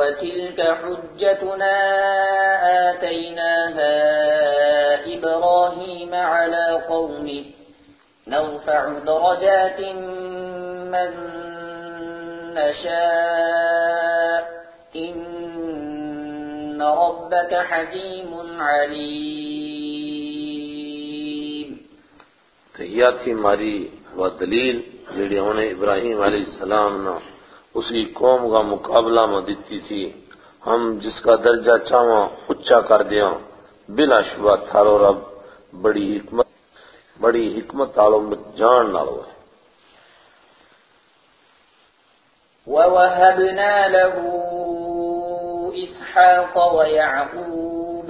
وتلك حجتنا آتيناها إبراهيم على قومه نرفع درجات من نشاء إن ربك حكيم عليم. تو یہ تھی ہماری ابراہیم علیہ السلام نے اسی قوم کا مقابلہ میں دیتی تھی۔ ہم جس کا درجہ چاہواں اچا کر دیا بلا شبہ تھارو رب، بڑی حکمت بڑی حکمت آلو جان نالو ہے ووهبنا له إسحاق ويعقوب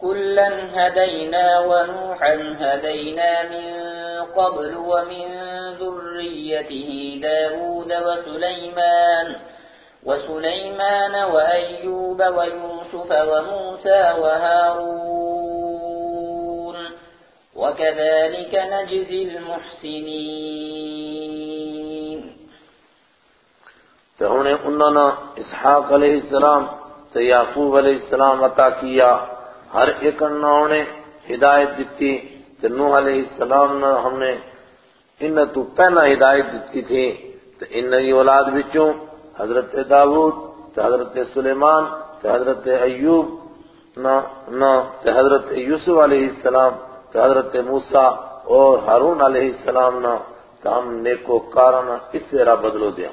كلا هدينا ونوحا هدينا من قبل ومن ذريته داود وسليمان وسليمان وأيوب ويوسف وموسى وهارون. وكذلك نجزي المحسنين. انہوں نے إسحاق علیہ السلام تو یعقوب علیہ السلام عطا کیا ہر ایک نے ہدایت دیتی تو نوح علیہ السلام نے ہم نے ان تو پہلا ہدایت دیتی تھی تو ان کی اولاد بچوں حضرت داود تو حضرت سلیمان تو حضرت ایوب نہ تو حضرت یوسف علیہ السلام تو حضرت موسیٰ اور ہارون علیہ السلام نہ تو ہم نیکو کارنا اس سے راہ بدلو دیا۔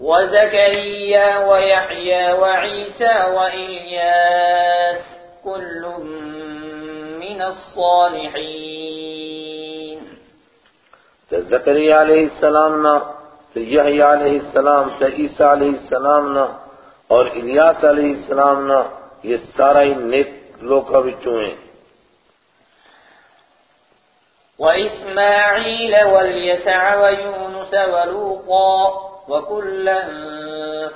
وزكريا ويحيى وعيسى وإلياس كل من الصالحين تو زکریا علیہ السلام نہ تو یحییٰ علیہ السلام تو عیسیٰ علیہ السلام نہ اور الیاس علیہ السلام نہ یہ سارا ہی نیک لوکا بچوں ہیں۔ وإسماعيل واليسع ويونس ولوطا وكلا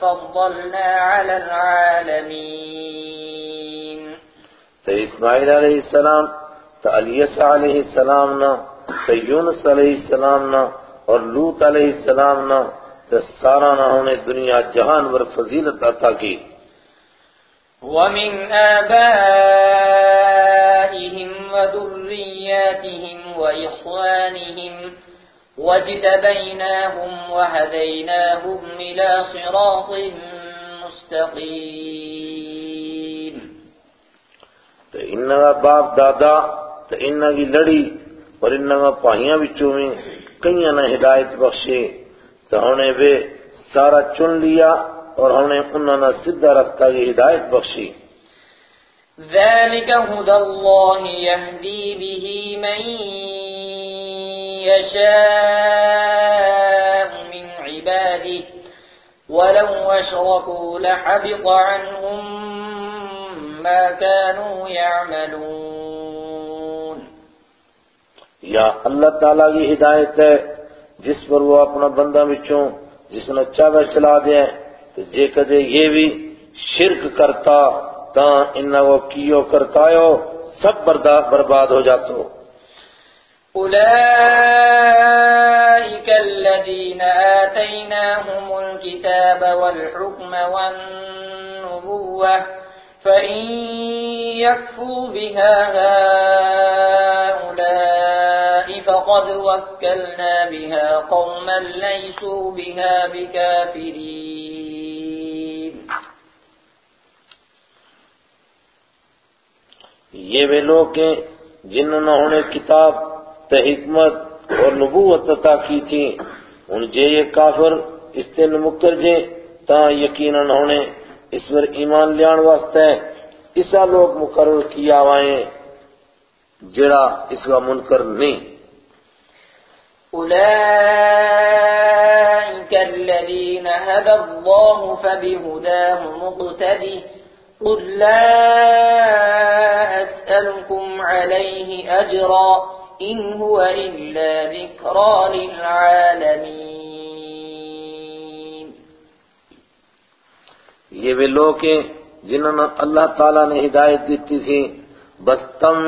فضلنا على العالمين۔ تو اسماعیل علیہ السلام تو الیسع علیہ السلام تو یونس علیہ السلام نہ اور لوط علیہ السلام نہ تو سارا نہ ہونے دنیا جہان ور فضیلت عطا کی۔ ومن آبائهم وذرياتهم وإخوانهم واجتبيناهم وهديناهم إلى صراط مستقيم۔ تو انہا باپ دادا تو انہا کی لڑی پر انہاں پانیاں وچوں میں کئیاں نہ ہدایت بخشے تو ہم نے بے سارا چن لیا اور ہم نے انہاں صدہ رکھتا یہ ہدایت بخشی ذَلِكَ هُدَى اللَّهِ يَهْدِي بِهِ مَن يَشَاءُ مِنْ عِبَادِهِ وَلَوْ أَشْرَكُوا لَحَبِطَ عَنْهُمْ مَا كَانُوا يَعْمَلُونَ یا اللہ تعالیٰ کی ہدایت ہے، جس پر وہ اپنا بندہ بچوں، جس نے چاہے چلا دیا تو جے کدے یہ بھی شرک کرتا، تا انہا وہ کیو کرتایو سب برباد ہو جاتو أولئك الذين آتيناهم الكتاب والحكم والنبوة فإن يكفوا بها هؤلاء فقد وكلنا بها قوما ليسوا بها بكافرين. یہ وہ لوگ ہیں جنہوں نے کتاب تے حکمت اور نبوت عطا کی تھی۔ ان جے یہ کافر اس تے نمکر جے تا یقیناً ہونے اس پر ایمان لیان واسطے اسا لوگ مقرر کیا ہوئے جڑا اس کا منکر نہیں۔ أولئك الذين هدى الله فبهداه مقتده قل لا أسألكم عليه أجرا إن هو إلا ذكرى للعالمين. یہ وہ لوگ ہیں جنہوں نے اللہ تعالیٰ نے ہدایت دیتی تھی۔ بس تم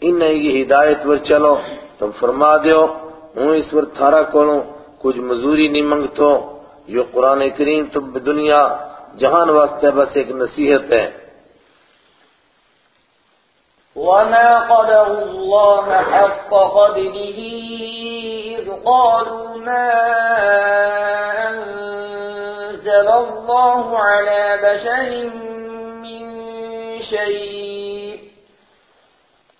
انہیں یہ ہدایت پر چلو۔ تم فرما دیو ہوں اس پر تھارا کولوں کچھ مزوری نہیں منگتو۔ یہ قرآن کریم تو دنیا جہان واسطے بس ایک نصیحت ہے۔ وما قدر الله حق قدره إذ قالوا ما أنزل الله على بشر من شيء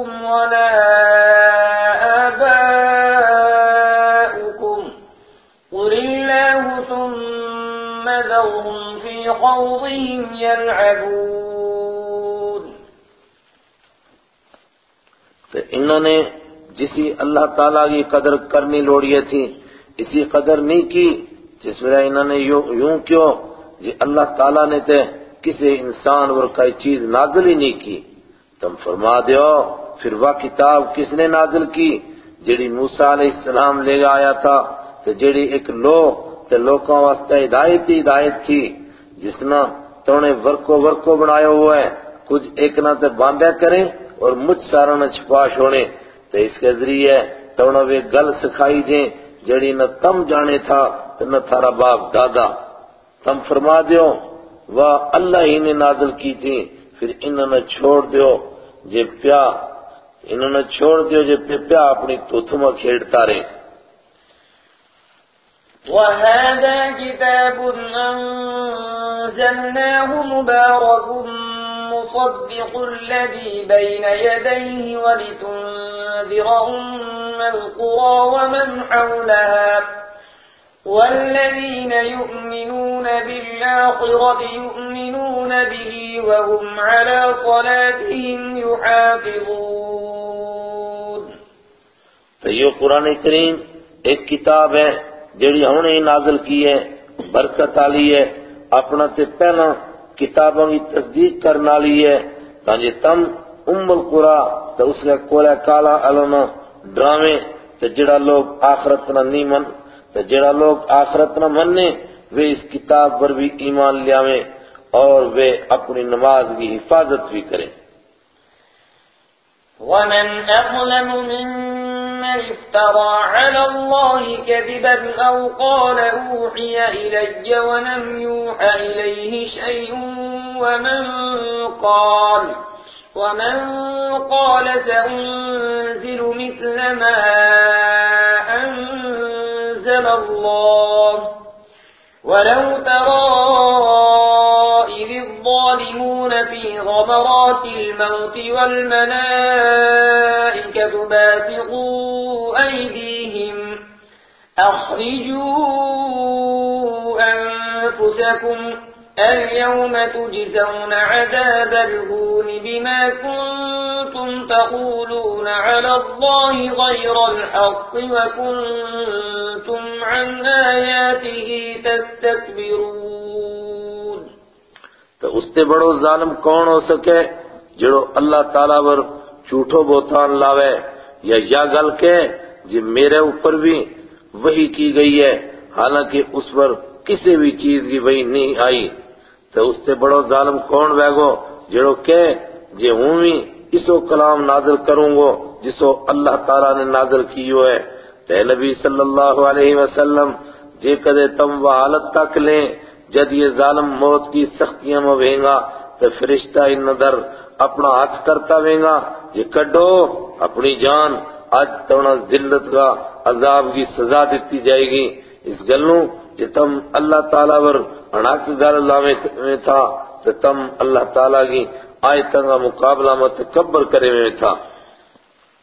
أنتم ولا آباؤكم قل الله ثم ذرهم في خوضهم يلعبون تو انہوں نے جسی اللہ تعالیٰ کی قدر کرنی لوڑیے تھی، اسی قدر نہیں کی جس میں انہوں نے یوں کیوں؟ جی اللہ تعالیٰ نے تے کسی انسان اور کئی چیز نازل ہی نہیں کی۔ تم فرما دیو، پھر وہ کتاب کس نے نازل کی؟ جڑی موسیٰ علیہ السلام لے آیا تھا تو جڑی ایک لو تے لوکوں واسطے ہدایت ہی ہدایت تھی، جس نے تو نے ورکو ورکو بنایا ہوا ہے۔ کچھ ایک نہ تے باندھا کریں اور مجھ سارا نہ چھپا چھوڑے تو اس کے ذریعے توڑا وہ گل سکھائی جیں جڑی نہ تم جانے تھا تو نہ تھارا باپ دادا۔ تم فرما دیو، وہ اللہ ہی نے نازل کی تھی پھر انہوں نے چھوڑ دیو۔ جے پیا، انہوں نے چھوڑ دیو، جے پیا اپنی توتھما کھیڑتا رہے۔ وَهَذَا كِتَابٌ أَنزَلْنَاهُ مُبَارَكٌ مصدق الذي بين يديه ولتنذر أم القرى ومن حولها والذين يؤمنون بالآخرة يؤمنون به وهم على صلاتهم يحافظون. تو یہ قرآن کریم ایک کتاب ہے جڑی ہم نے نازل کی ہے، برکت آلی ہے، اپنا تے پہنا کتابوں کی تصدیق کرنا لی ہے۔ تانجے تم ام القرا تو اس کا کولا کالا علونا ڈرامے تو جڑا لوگ آخرت نہ نہیں من تو جڑا لوگ آخرت نہ مننے وہ اس کتاب پر بھی ایمان لیاویں اور وہ اپنی نماز کی حفاظت بھی کریں ومن أظلم ممن افترى على الله كذبا أو قال أوحي إلي ولم يوحى إليه شيء ومن قال ومن قال سأنزل مثل ما أنزل الله ولو ترى الظالمون في غمرات الموت والملائكة باسقوا أيديهم أخرجوا أنفسكم اليوم تجزون عذاب الهون بما كنتم تقولون على الله غير الحق وكنتم عن آياته تستكبرون تو اس سے بڑو ظالم کون ہو سکے جڑو اللہ تعالیٰ پر جھوٹو بوتان لاوے یا یا گل کے جی میرے اوپر بھی وہی کی گئی ہے، حالانکہ اس پر کسی بھی چیز کی وہی نہیں آئی۔ تو اس سے بڑو ظالم کون بے گو جڑو کہ جی ہوں بھی اسو کلام نازل کروں گو جسو اللہ تعالیٰ نے نازل کیو ہے۔ تے نبی صلی اللہ علیہ وسلم، جے کدے تم وہ حالت تک لیں جد یہ ظالم موت کی سختیاں میں وینگا تو فرشتہ ان در اپنا ہاتھ کرتا وینگا یہ کڈو اپنی جان، آج تونا ذلت کا عذاب کی سزا دیتی جائے گی۔ اس گلوں کہ تم اللہ تعالیٰ ور اناک گھر اللہ میں تھا تو تم اللہ تعالیٰ کی آیتوں کا مقابلہ میں تکبر کرے میں تھا۔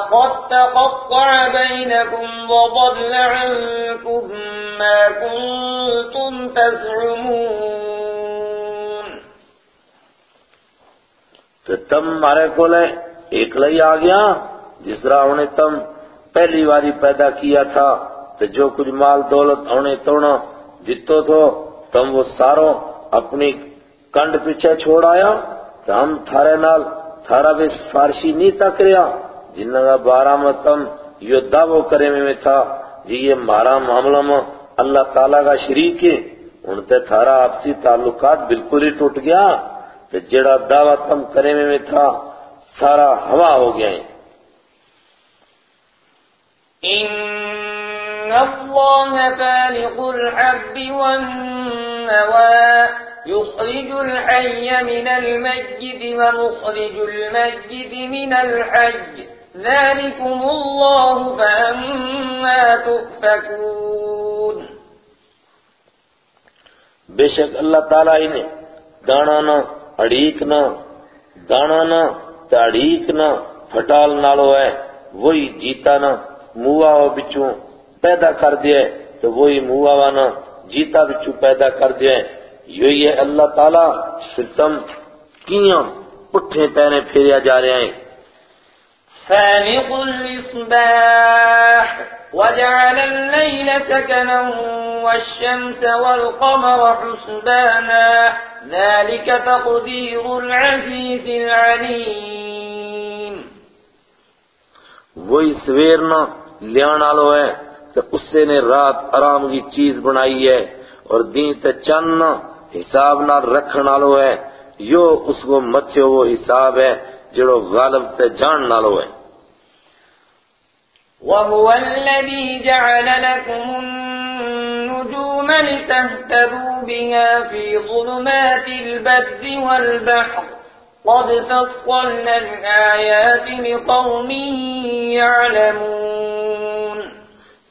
لقد تقطع بينكم وضل عنكم ما كنتم تزعمون تو تم مارے کو لے ایک لئی آ گیا جس طرح انہیں تم پہلی باری پیدا کیا تھا تو جو کچھ مال دولت انہیں توڑا جتو تھو، تم وہ ساروں اپنی کنڈ پیچھے چھوڑ آیا تو ہم تھارے نال تھارا بھی فارشی نہیں تک رہا۔ جنہوں کا بارہ میں تم یہ دعوو کرے میں تھا جی یہ مارا معاملہ میں اللہ تعالیٰ کا شریک ہے، ان تے تھارا آپسی تعلقات بالکل ہی ٹوٹ گیا تو جڑا دعویٰ تم کرے میں تھا، سارا ہوا ہو گیا ہے۔ إن الله فالق الحب والنوى يخرج الحي من الميت ومخرج الميت من الحي ذلكم الله فأما تؤفكون. بے شک اللہ تعالیٰ ہی نے دانا نہ، اڑیک نہ، دانا نہ، تاڑیک نہ، پھٹال نالو ہے، وہی جیتا نہ موہ بچوں پیدا کر دیا تو وہی موہ وانا جیتا بچوں پیدا کر دیا یہی ہے اللہ تعالیٰ پھر تم کیاں پٹھے پینے پھیریا جا رہے ہیں۔ فالق الإصباح وجعل الليل سكنا والشمس والقمر حسبانا ذلك تقدير العزيز العليم وہی سویرنا لیان آلو ہے تو اس سے نے رات آرام کی چیز بنائی ہے اور دین تے چند حساب نہ رکھن آلو ہے یو اس کو متھے وہ حساب ہے جڑو غالب تے جان نالو ہے۔ وهو الذي جعل لكم النجوم لتهتدوا بها في ظلمات البر والبحر. قد فصلنا الآيات لقوم يعلمون.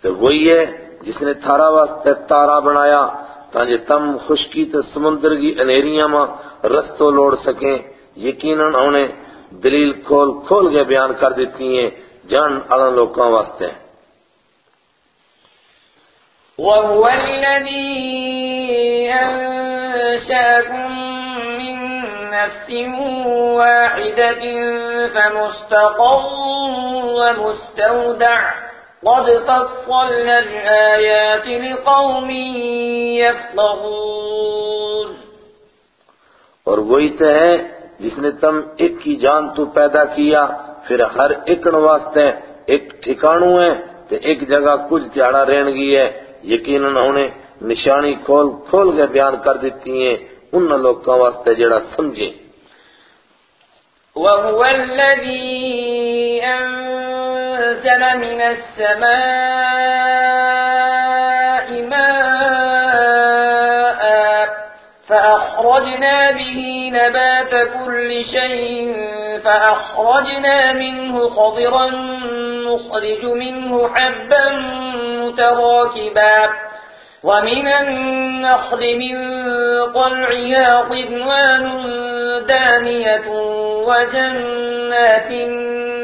تو وہی ہے جس نے تھارا واسطے تارا بنایا تاکہ تم خشکی تے سمندر کی انیریاں ماں رستو لوڑ سکیں. یقیناً انہیں دلیل کھول کھول کے بیان کر دیتی ہیں جان علن لوکاں واسطے۔ وهو الذي أنشاكم من نفس واحدة فمستقر ومستودع قد فصلنا الآيات لقوم يفقهون۔ اور وہی تو ہے جس نے تم ایک کی جان تو پیدا کیا۔ پھر ہر اکن واسطے ایک ٹھکانو ہے تو ایک جگہ کچھ دیاڑا رہن گی ہے۔ یقیناً انہیں نشانی کھول کھول کے بیان کر دیتی ہیں ان لوگوں واسطے جڑا سمجھے۔ وَهُوَ الَّذِي أَنزَلَ مِنَ السَّمَاءِ فأخرجنا به نبات كل شيء فأخرجنا منه خضرا نخرج منه حبا متراكبا. ومن النخل من طلعها قدوان دانية وجنات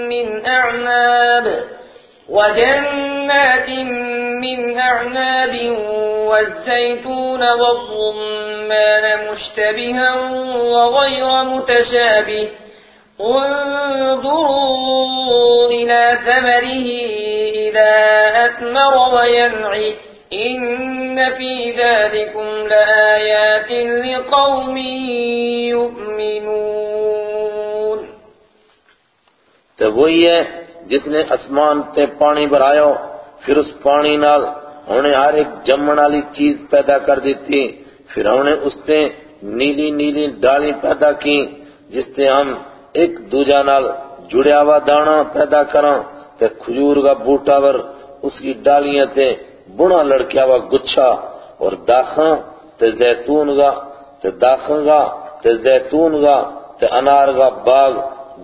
من أعناب. وجنات من أعناب والزيتون والرمان مشتبها وغير متشابه. انظروا إلى ثمره إذا أثمر وينعي. إن في ذلكم لآيات لقوم يؤمنون. ہے جس نے اسمان تے پانی بھرایو پھر اس پانی نال انہیں ہر ایک جمن والی چیز پیدا کر دیتی۔ پھر انہیں اس تے نیلی نیلی ڈالی پیدا کی، جس تے ہم ایک دوجا نال جڑیا ہوا دانا پیدا کراں تے کھجور کا بوٹا ور اس کی ڈالیاں تے بڑا لڑکیا ہوا گچھا۔ اور داخاں تے زیتون گا تے داخاں گا تے زیتون گا تے انار گا باغ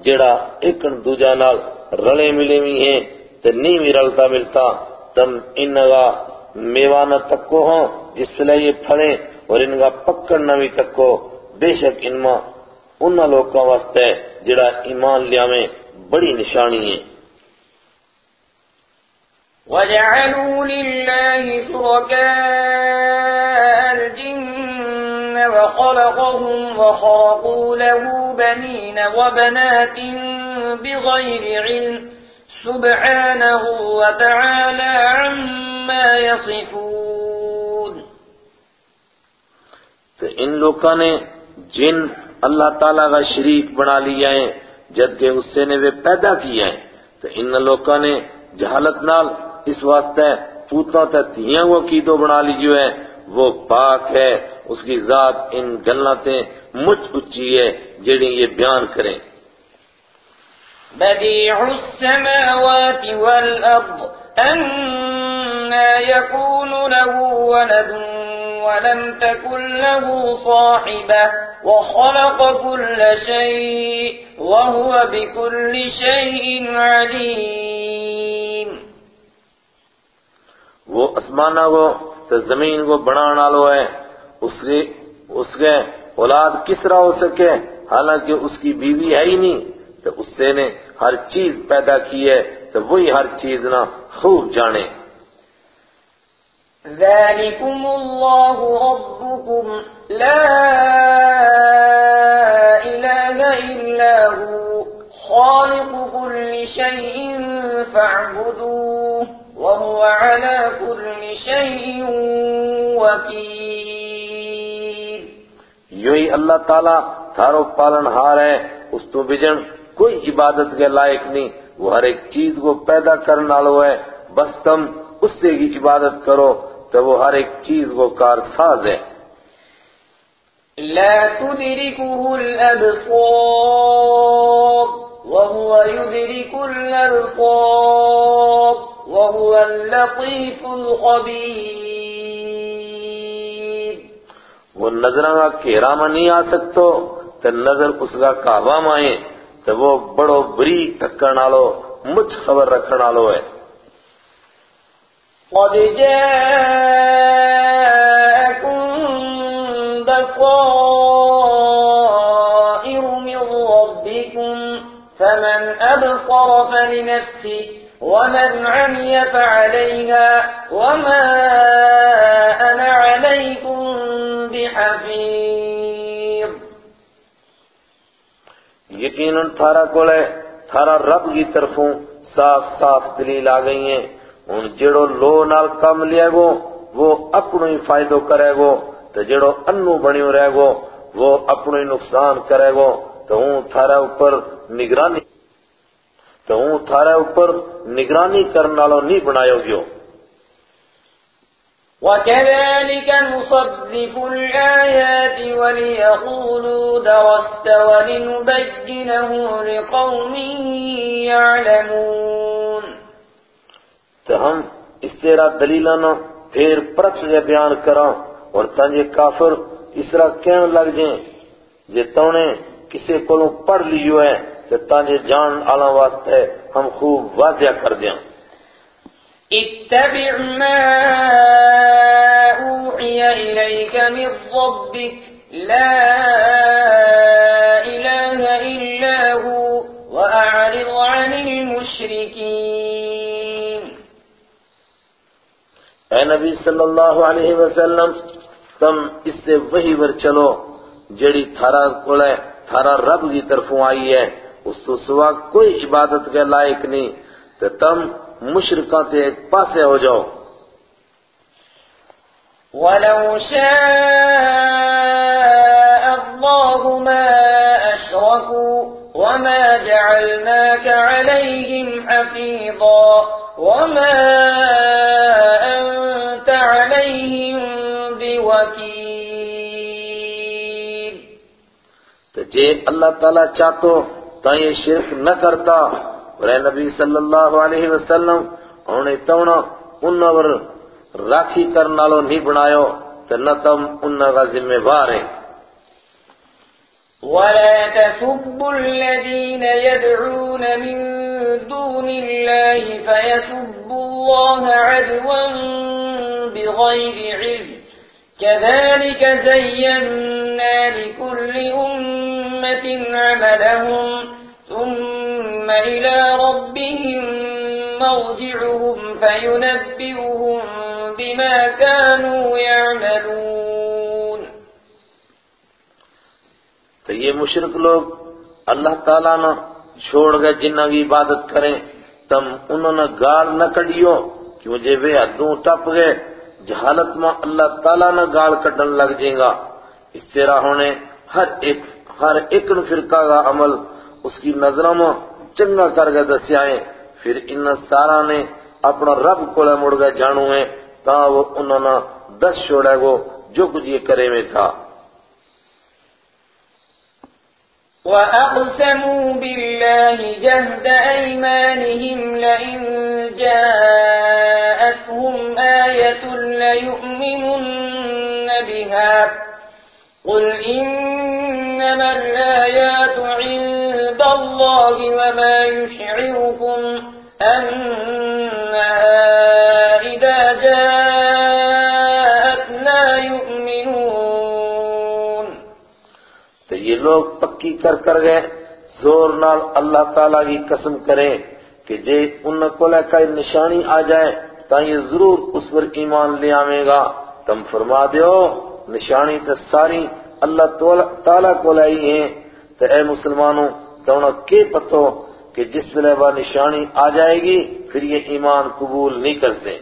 جڑا ایکن دوجا نال رلے ملے بھی ہیں، تے نہیں بھی رلتا ملتا۔ تم ان کا میوانہ تکو ہوں جس سے یہ پھلیں اور ان کا پکڑنا بھی تکو۔ بے شک ان ماں ان لوگوں واسطے جڑا ایمان لیا میں بڑی نشانی ہے۔ وَجَعَلُوا لِلَّهِ شُرَكَاءَ الْجِنَّ وَخَلَقَهُمْ وَخَرَقُوا لَهُ بَنِينَ وَبَنَاتٍ بِغَيْرِ عِلْمٍ. سُبْحَانَهُ وَتَعَالَى عَمَّا يَصِفُونَ. تو ان لوگوں نے جن اللہ تعالیٰ کا شریک بنا لیا ہے جبکہ اس سے نے وہ پیدا کیا ہے، تو ان لوگوں نے جہالت نال اس واسطے پوتوں تے تھیاں وہ کی تو بنا لیجو ہے، وہ پاک ہے، اس کی ذات ان جنتیں مجھ اچھی ہے جڑی یہ بیان کریں۔ بديع السماوات والأرض أنا يكون له ولد ولم تكن له صاحبة، وخلق كل شيء، وهو بكل شيء عليم. وہ اسمانہ کو تو زمین کو بنانا لو ہے، اس کے اس کے اولاد کس طرح ہو سکے؟ حالانکہ اس کی بیوی ہے ہی نہیں۔ تو اس سے نے ہر چیز پیدا کی ہے تو وہی ہر چیز نہ خوب جانے۔ ذلكم الله ربكم لا إله إلا هو خالق كل شيء فاعبدوه وهو على كل شيء وكيل۔ یوں ہی اللہ تعالیٰ تھارو پالن ہار ہے اس تو بجن کوئی عبادت کے لائق نہیں۔ وہ ہر ایک چیز کو پیدا کرنے والو ہے۔ بس تم اس سے کی عبادت کرو تو وہ ہر ایک چیز کو کار ساز ہے۔ لا تدركه الأبصار وهو يدرك الأبصار وهو اللطيف الخبير وہ نظرہ کا کیرا میں نہیں آ سکتو تو نظر اس کا کعبہ میں آئے تو وہ بڑو بری ٹکر نالو مجھ خبر رکھن نالو ہے۔ قد جاءكم بصائر من ربكم فمن أبصر فلنفسه ومن عمي فعليها وما أنا عليكم بحفيظ یقیناً تھارا کولے تھارا رب کی طرفوں صاف صاف دلیل آ گئی ہیں۔ ان جڑو لو نال کم لیا گو، وہ اپنو ہی فائدو کرے گو۔ تو جڑو انو بنیو رہ گو، وہ اپنو ہی نقصان کرے گو۔ تو ہوں تھارا اوپر نگرانی تو ہوں تھارا اوپر نگرانی کرنالو نہیں بنایو گیو۔ وكذلك نصرف الآيات وليقولوا درست ولنبينه لقوم يعلمون. تو ہم اس طرح دلیلانا پھر پرت سے بیان کراں اور تنجے کافر اس طرح کہنے لگ جائیں جے تونے کسی کو پڑھ لیو ہے تو تنجے جان آلہ واسطے ہم خوب واضح کر دیاں اتبع ما أوحي إليك من ربك. لا إله إلا هو وأعرض عن المشركين. اے نبی صلی اللہ علیہ وسلم، تم اس سے وہی ور چلو جڑی تھارا کولے تھارا رب کی طرفوں آئی ہے۔ اس تو سوا کوئی عبادت کے لائق نہیں۔ تو تم مشرکاں تے ایک پاسے ہو جاؤ۔ ولو شاء الله ما أشركوا وما جعلناك عليهم حفيظا وما أنت عليهم بوكيل۔ تو جے اللہ تعالیٰ چاہتو تو یہ شرک نہ کرتا۔ اور اے نبی صلی اللہ علیہ وسلم، انہیں تونا انہوں پر راکھی کرنالو نہیں بنایو تو نہ تم انہوں کا ذمہ بار ہیں۔ ولا تسبوا الذين يدعون من دون الله فيسبوا الله عدوا بغير علم۔ كذلك زينا لكل أمة عملهم ثم إلى ربهم مرجعهم فينبئهم بما كانوا يعملون. تو یہ مشرق لوگ اللہ تعالیٰ نہ چھوڑ گئے جنہ کی عبادت کریں، تم انہوں نے گاڑ نہ کڑیو کہ مجھے وہ حدوں ٹپ گئے، جہالت میں اللہ تعالیٰ نہ گاڑ کٹن لگ جائیں گا۔ اس طرح ہونے ہر ایک ہر ایک فرقہ کا عمل، اس کی نظروں میں چنگا کر گئے دسیائیں پھر ان سارا نے اپنا رب کو مڑ گئے جانو ہے، تا وہ انہوں نے دس چھوڑے گو جو کچھ یہ کرے میں تھا۔ وَأَقْسَمُوا بِاللَّهِ جَهْدَ أَيْمَانِهِمْ لَئِن جَاءَتْهُمْ آيَةٌ لَيُؤْمِنُنَّ بِهَا قُلْ إِنَّمَا الْآيَاتُ اللَّهِ وَمَا يُشْعِرُكُمْ أَنَّهَا إِذَا جَاءَتْ لَا يُؤْمِنُونَ. تو یہ لوگ پکی کر کر گئے، زور نال اللہ تعالیٰ کی قسم کریں کہ جے ان کو لے کا نشانی آ جائے تا یہ ضرور اس پر ایمان لے آویں گا۔ تم فرما دیو، نشانی تو ساری اللہ تعالیٰ کو لائی ہیں۔ تو اے مسلمانوں تو انہوں کے پتو کہ جس ویلے وہ نشانی آ جائے گی پھر یہ ایمان قبول نہیں کر سے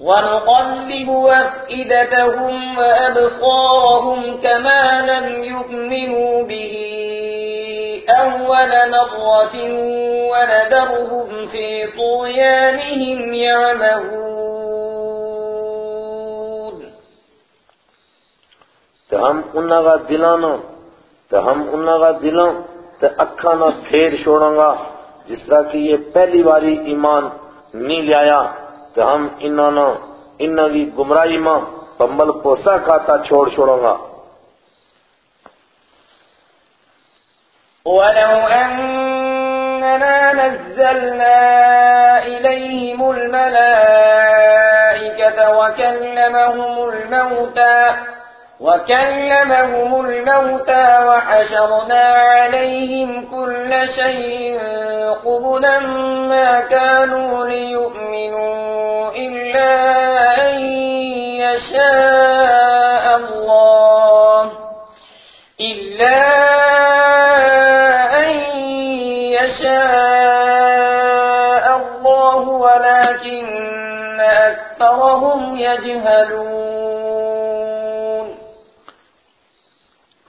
ونقلب أفئدتهم وأبصارهم كما لم يؤمنوا به أول مرة وندرهم في طغيانهم يعمهون۔ تو ہم انہاں کا دلانا تو ہم انہاں کا دلان تو اکھا نہ پھیر چھوڑاں گا۔ جس طرح کہ یہ پہلی باری ایمان نہیں لیا تو ہم انہاں نہ انہاں کی گمراہی ماں پمبل پوسا کھاتا چھوڑ چھوڑوں گا۔ ولو أننا نزلنا إليهم الملائكة وكلمهم الموتى وكلمهم الموتى وحشرنا عليهم كل شيء قبلا ما كانوا ليؤمنوا إلا أن يشاء الله إلا أن يشاء الله ولكن أكثرهم يجهلون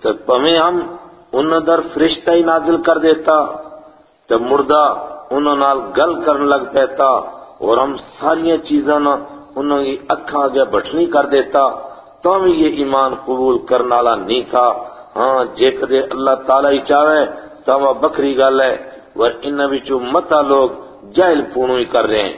تو پمیں ہم انہوں در فرشتہ ہی نازل کر دیتا، تو مردہ انہوں نال گل کرن لگ پیتا اور ہم ساری چیزاں انہوں کی اکھاں آگے بٹھنی کر دیتا، تو ہم یہ ایمان قبول کرنا لا نہیں تھا۔ ہاں جے کدے اللہ تعالیٰ ہی چاہے تو ہم بکری گل ہے ور ان بچوں متا لوگ جاہل پونو ہی کر رہے ہیں۔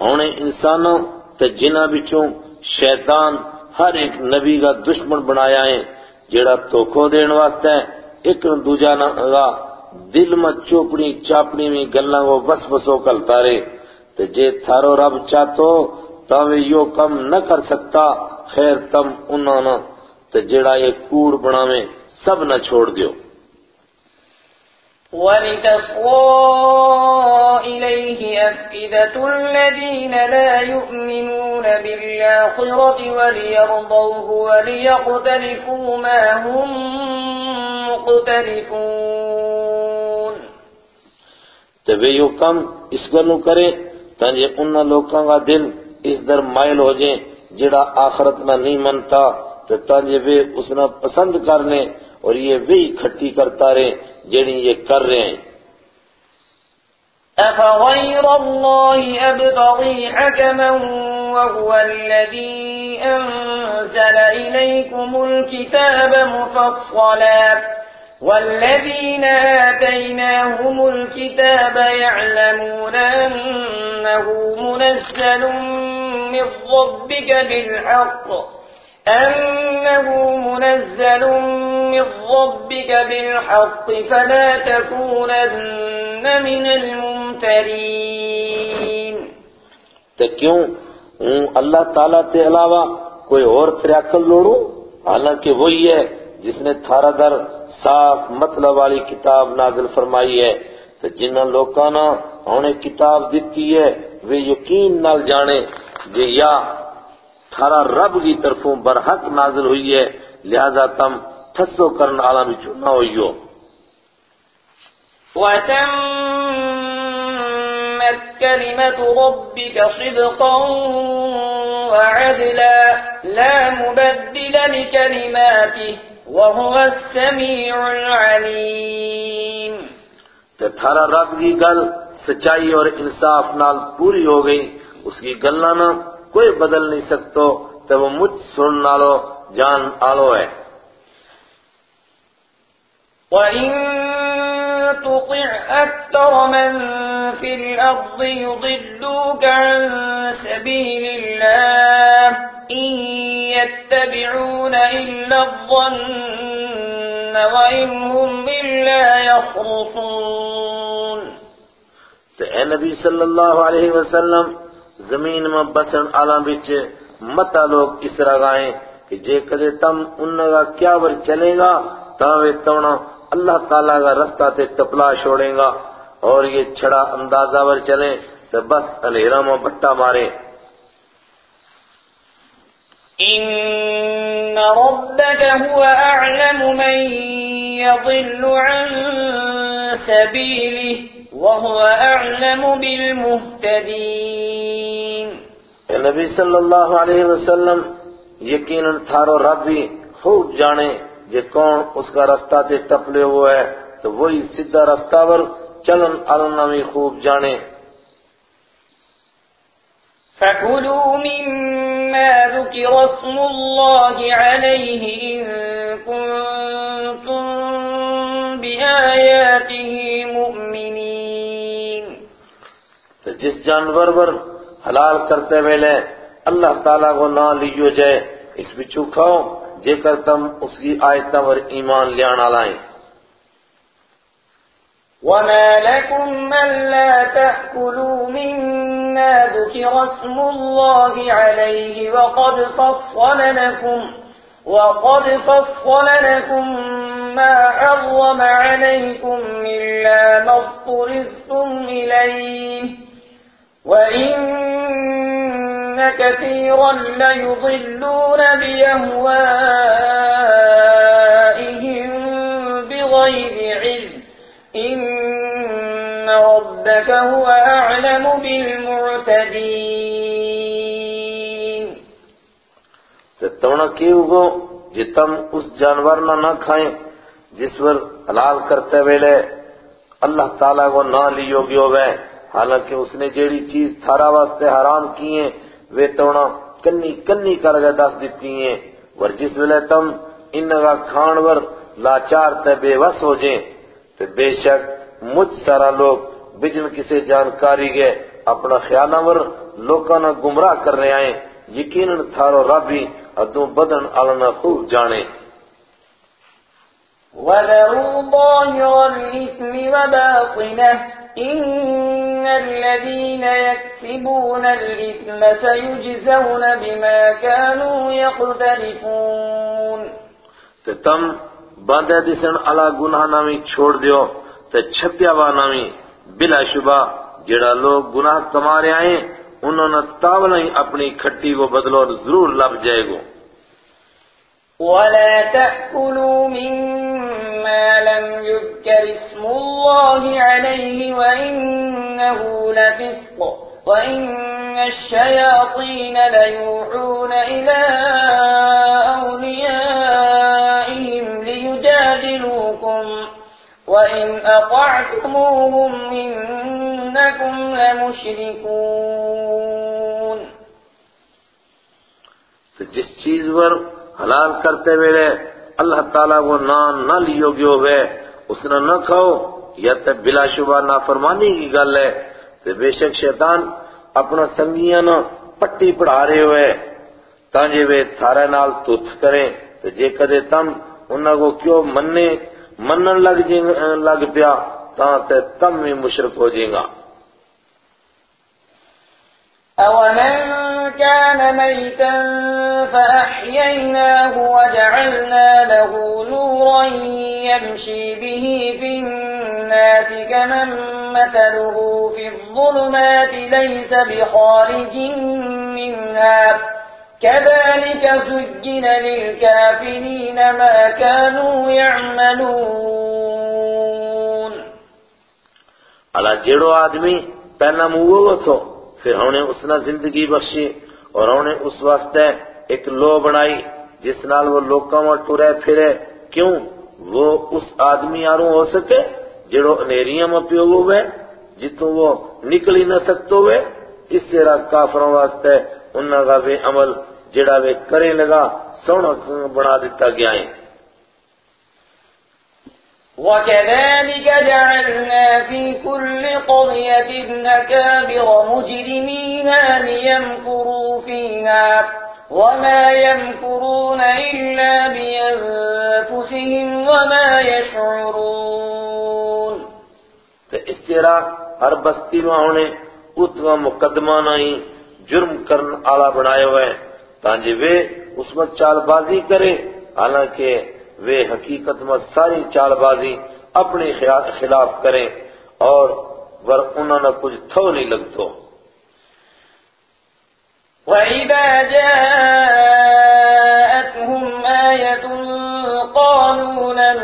ہونے انسانوں تے جنہ بچوں شیطان ہر ایک نبی کا دشمن بنایا ہے، جیڑا توکھو دین واسطے ایک نو دوجا نہ دل میں چوپڑی چاپڑی میں گلاں کو بس بسو کلتا رے تے جے تھارو رب چاہتو تاوے یو کم نہ کر سکتا، خیر تم انہاں نہ تے جیڑا یہ کوڑ بناویں سب نہ چھوڑ دیو۔ ولتصغى إليه أفئدة الذين لا يؤمنون بالآخرة وليرضوه ما هم یو کم اس گلوں کرے تانجے انہاں لوکاں کا دل اس در مائل ہو جائیں جڑا آخرت نہ نہیں منتا، تے تانجے وہ اس نہ پسند کرنے اور یہ وہی کھٹی کرتا رہے جڑی یہ کر رہے ہیں۔ أفغير الله أبتغي حكما وهو الذي أنزل إليكم الكتاب مفصلا والذين آتيناهم الكتاب يعلمون أنه منزل من ربك بالحق أنه منزل من ربك بالحق فلا تكونن من الممترين تو کیوں؟ اللہ تعالیٰ تے علاوہ کوئی اور تریاکل لوڑوں؟ حالانکہ وہی ہے جس نے تھارا در صاف مطلب والی کتاب نازل فرمائی ہے۔ تو جنہوں لوگوں نے انہیں کتاب دیتی ہے، وہ یقین نال جانے جے یا تھارا رب کی طرفوں برحق نازل ہوئی ہے۔ لہذا تم ٹھسو کرن آلا بھی چننا ہوئی ہو وَتَمَّتْ كَلِمَةُ رَبِّكَ صِدْقًا وَعَدْلًا لَا مُبَدِّلَ لِكَلِمَاتِهِ وَهُوَ السَّمِيعُ الْعَلِيمُ۔ تو تھارا رب کی گل سچائی اور انصاف نال پوری ہو گئی۔ اس کی گلنا نہ کوئی بدل نہیں سکتو تو وہ مجھ سن نالو جان آلو ہے۔ وَإِن تُطِعْ أَكْثَرَ مَن فِي الْأَرْضِ يُضِلُّوكَ عَن سَبِيلِ اللَّهِ إِن يَتَّبِعُونَ إِلَّا الظَّنَّ وَإِنْ هُمْ إِلَّا يَخْرُصُونَ۔ تو اے نبی صلی اللہ علیہ وسلم زمین میں بسن آلہ بچ متا لوگ اس طرح گائیں کہ جے کدے تم انگا کیا ور چلے گا، تاوے تونا اللہ تعالیٰ کا رستہ تے ٹپلا چھوڑیں گا۔ اور یہ چھڑا اندازہ ور چلیں تو بس الہرام و بٹا مارے إن ربك هو أعلم من يضل عن سبيله وهو أعلم بالمهتدين. نبی صلی اللہ علیہ وسلم یقیناً تھارو رب بھی خوب جانے جے کون اس کا رستہ تے ٹپلے ہوا ہے تو وہی سیدھا رستہ ور چلن علنا بھی خوب جانے۔ فكلوا مما ذكر اسم الله عليه إن كنتم جس جانور ور حلال کرتے ویلے اللہ تعالیٰ کو نہ لیو جائے، اس بچو کھاؤ جے کر تم اس کی آیتہ ور ایمان لیانا لائیں۔ وما لكم ألا تأكلوا مما ذكر اسم الله عليه وقد فصل لكم، وقد فصل لكم ما حرم عليكم إلا ما اضطررتم إليه۔ وإن كثيرا ليضلون بأهوائهم بغير علم إن ربك هو أعلم بالمعتدين تو تونا کی ہوگو جی تم اس جانور نہ نہ کھائیں جس پر حلال کرتے ویلے اللہ تعالیٰ کو نہ لیو گیو وے حالانکہ اس نے جیڑی چیز تھارا واسطے حرام کی ہیں، وہ تونا کنی کنی کر کے دس دیتی ہیں۔ ور جس ویلے تم انگا کھان ور لاچار تے بے وس ہو جائیں تو بے شک مجھ سارا لوگ بجن کسی جانکاری گے اپنا خیالہ ور لوکاں نہ گمراہ کر رہے آئیں۔ یقیناً تھارو ربی ادوں بدن علنا خوب جانے۔ وذروا ظاهر الإثم وباطنه إن الذين يكسبون الإثم سيجزون بما كانوا يقترفون تو تم باندھے دسن علا گناہ نامی چھوڑ دیو تو چھپیا وا نامی بلا شبہ جڑا لوگ گناہ کما رہے انہوں نے تاولا ہی اپنی کھٹی کو بدلو ضرور لب جائے گو۔ ولا تأكلوا مما لم يذكر اسم الله عليه وإنه لفسق وإن الشياطين ليوحون إلى أوليائهم ليجادلوكم وإن أطعتموهم إنكم لمشركون. تو جس چیز پر حلال کرتے ہوئے اللہ تعالیٰ کو نہ نہ لیو گیو ہوئے اس نے نہ کھاؤ یا تو بلا شبہ نافرمانی کی گل ہے۔ تو بے شک شیطان اپنا سنگیاں نہ پٹی پڑھا رہے ہوئے۔ تانجے وہ تھارے نال تُتھ کریں۔ تو جے کدے تم انہاں کو کیوں مننے، منن لگ جیں، لگ پیا، تاں تے تم بھی مشرک ہو جیں گا۔ أَوَمَنْ كَانَ مَيْتًا فَأَحْيَيْنَاهُ وَجَعَلْنَا لَهُ نُورًا يَمْشِي بِهِ فِي النَّاسِ كَمَنْ مَثَلُهُ فِي الظُّلُمَاتِ لَيْسَ بِخَارِجٍ مِنْهَا. كذلك زجن للكافرين ما كانوا يعملون. آدمی پہلا موہ وہ تھو پھر انہیں اس نے زندگی اور اور انہیں اس واسطے ایک لو بنائی جس نال وہ لوکاں وچ ٹرے پھرے۔ کیوں؟ وہ اس آدمی آروں ہو سکے جڑو انہیریاں میں پیو ہوئے جتوں وہ نکل ہی نہ سکتے ہوئے اس طرح کافروں واسطے انہاں کا بھی عمل جڑا وہ کرے لگا، سونا بنا دیتا گیا ہے؟ وكذلك جعلنا في كل قرية أكابر مجرميها ليمكروا فيها وما يمكرون إلا بأنفسهم وما يشعرون اس طرح ہر بستی میں انہیں اتنا مقدمہ نہیں جرم کرن آلہ بنائے ہوئے تانجے وہ اس میں چال بازی کرے، حالانکہ وہ حقیقت میں ساری چال بازی اپنے خلاف کریں اور ور انہوں نے کچھ تھو نہیں لگتو وَإِذَا جَاءَتْهُمْ آيَةٌ قَالُوا لَن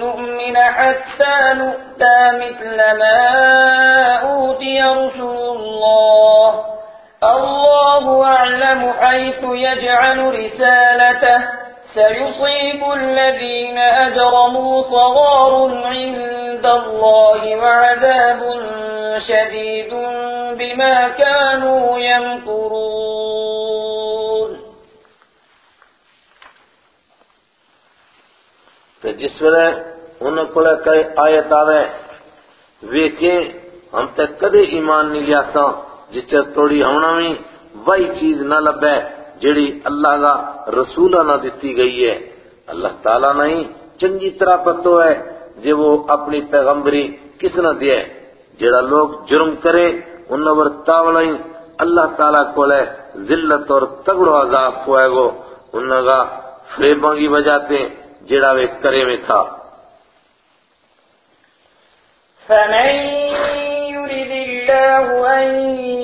نُؤْمِنَ حَتَّى نُؤْتَى مِثْلَ مَا أُوتِيَ رُسُلُ اللَّهِ الله أعلم حيث يجعل رسالته سيصيب الذين أجرموا صغار عند الله وعذاب شديد بما كانوا يمكرون. تو جس وقت انہوں کو کئی آیت آوے ویکھیں ہم تک کدے ایمان نہیں لیا سا جس توڑی ہونا میں وہی چیز نہ لبے۔ جڑی اللہ کا رسولہ نہ دیتی گئی ہے، اللہ تعالیٰ نہیں، چنگی طرح پتو ہے جے وہ اپنی پیغمبری کس نہ دے۔ جڑا لوگ جرم کرے انہوں پر تاولائیں اللہ تعالیٰ کو لے ذلت اور تگڑو عذاب ہوئے گو۔ انہوں کا فریبوں کی وجہ تے جڑا وہ کرے میں تھا۔ فمن يرد الله أن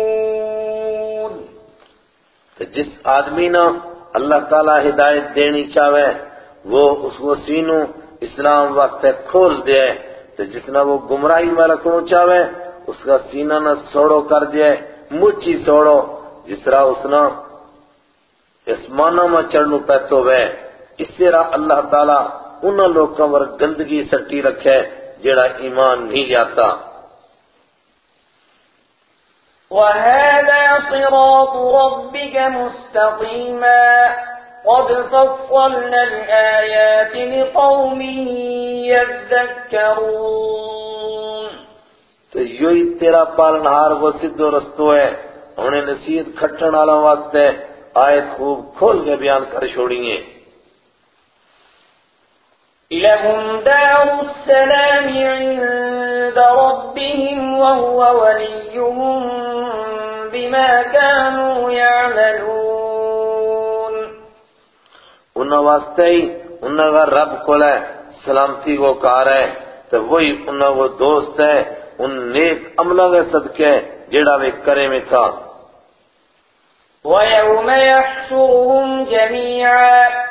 جس آدمی نے اللہ تعالیٰ ہدایت دینی چاہے، وہ اس کو سینوں اسلام واسطے کھول دے۔ تو جس نے وہ گمراہی میں رکھنا چاہے، اس کا سینہ نہ سوڑو کر دے مچی سوڑو، جس طرح اس نے اسمانوں میں چڑھنو پیتو ہوئے۔ اس طرح اللہ تعالیٰ انہاں لوگوں پر گندگی سٹی رکھے جڑا ایمان نہیں جاتا وهذا صراط ربك مستقيما. قد فصلنا الآيات لقوم يذكرون. تو یہی تیرا پالنہار وہ سدھ و رستو ہے، انہیں نصیحت کھٹن والا واسطے آیت خوب کھول کے بیان کر چھوڑیے لهم دار السلام عند ربهم وهو وليهم بما كانوا يعملون. انہاں واسطے ہی انہاں کا رب کول ہے سلامتی کو کار ہے تو وہی انہاں کو دوست ہے ان نیک عملوں کے صدقے جڑا وہ کرے میں تھا۔ ويوم يحشرهم جميعا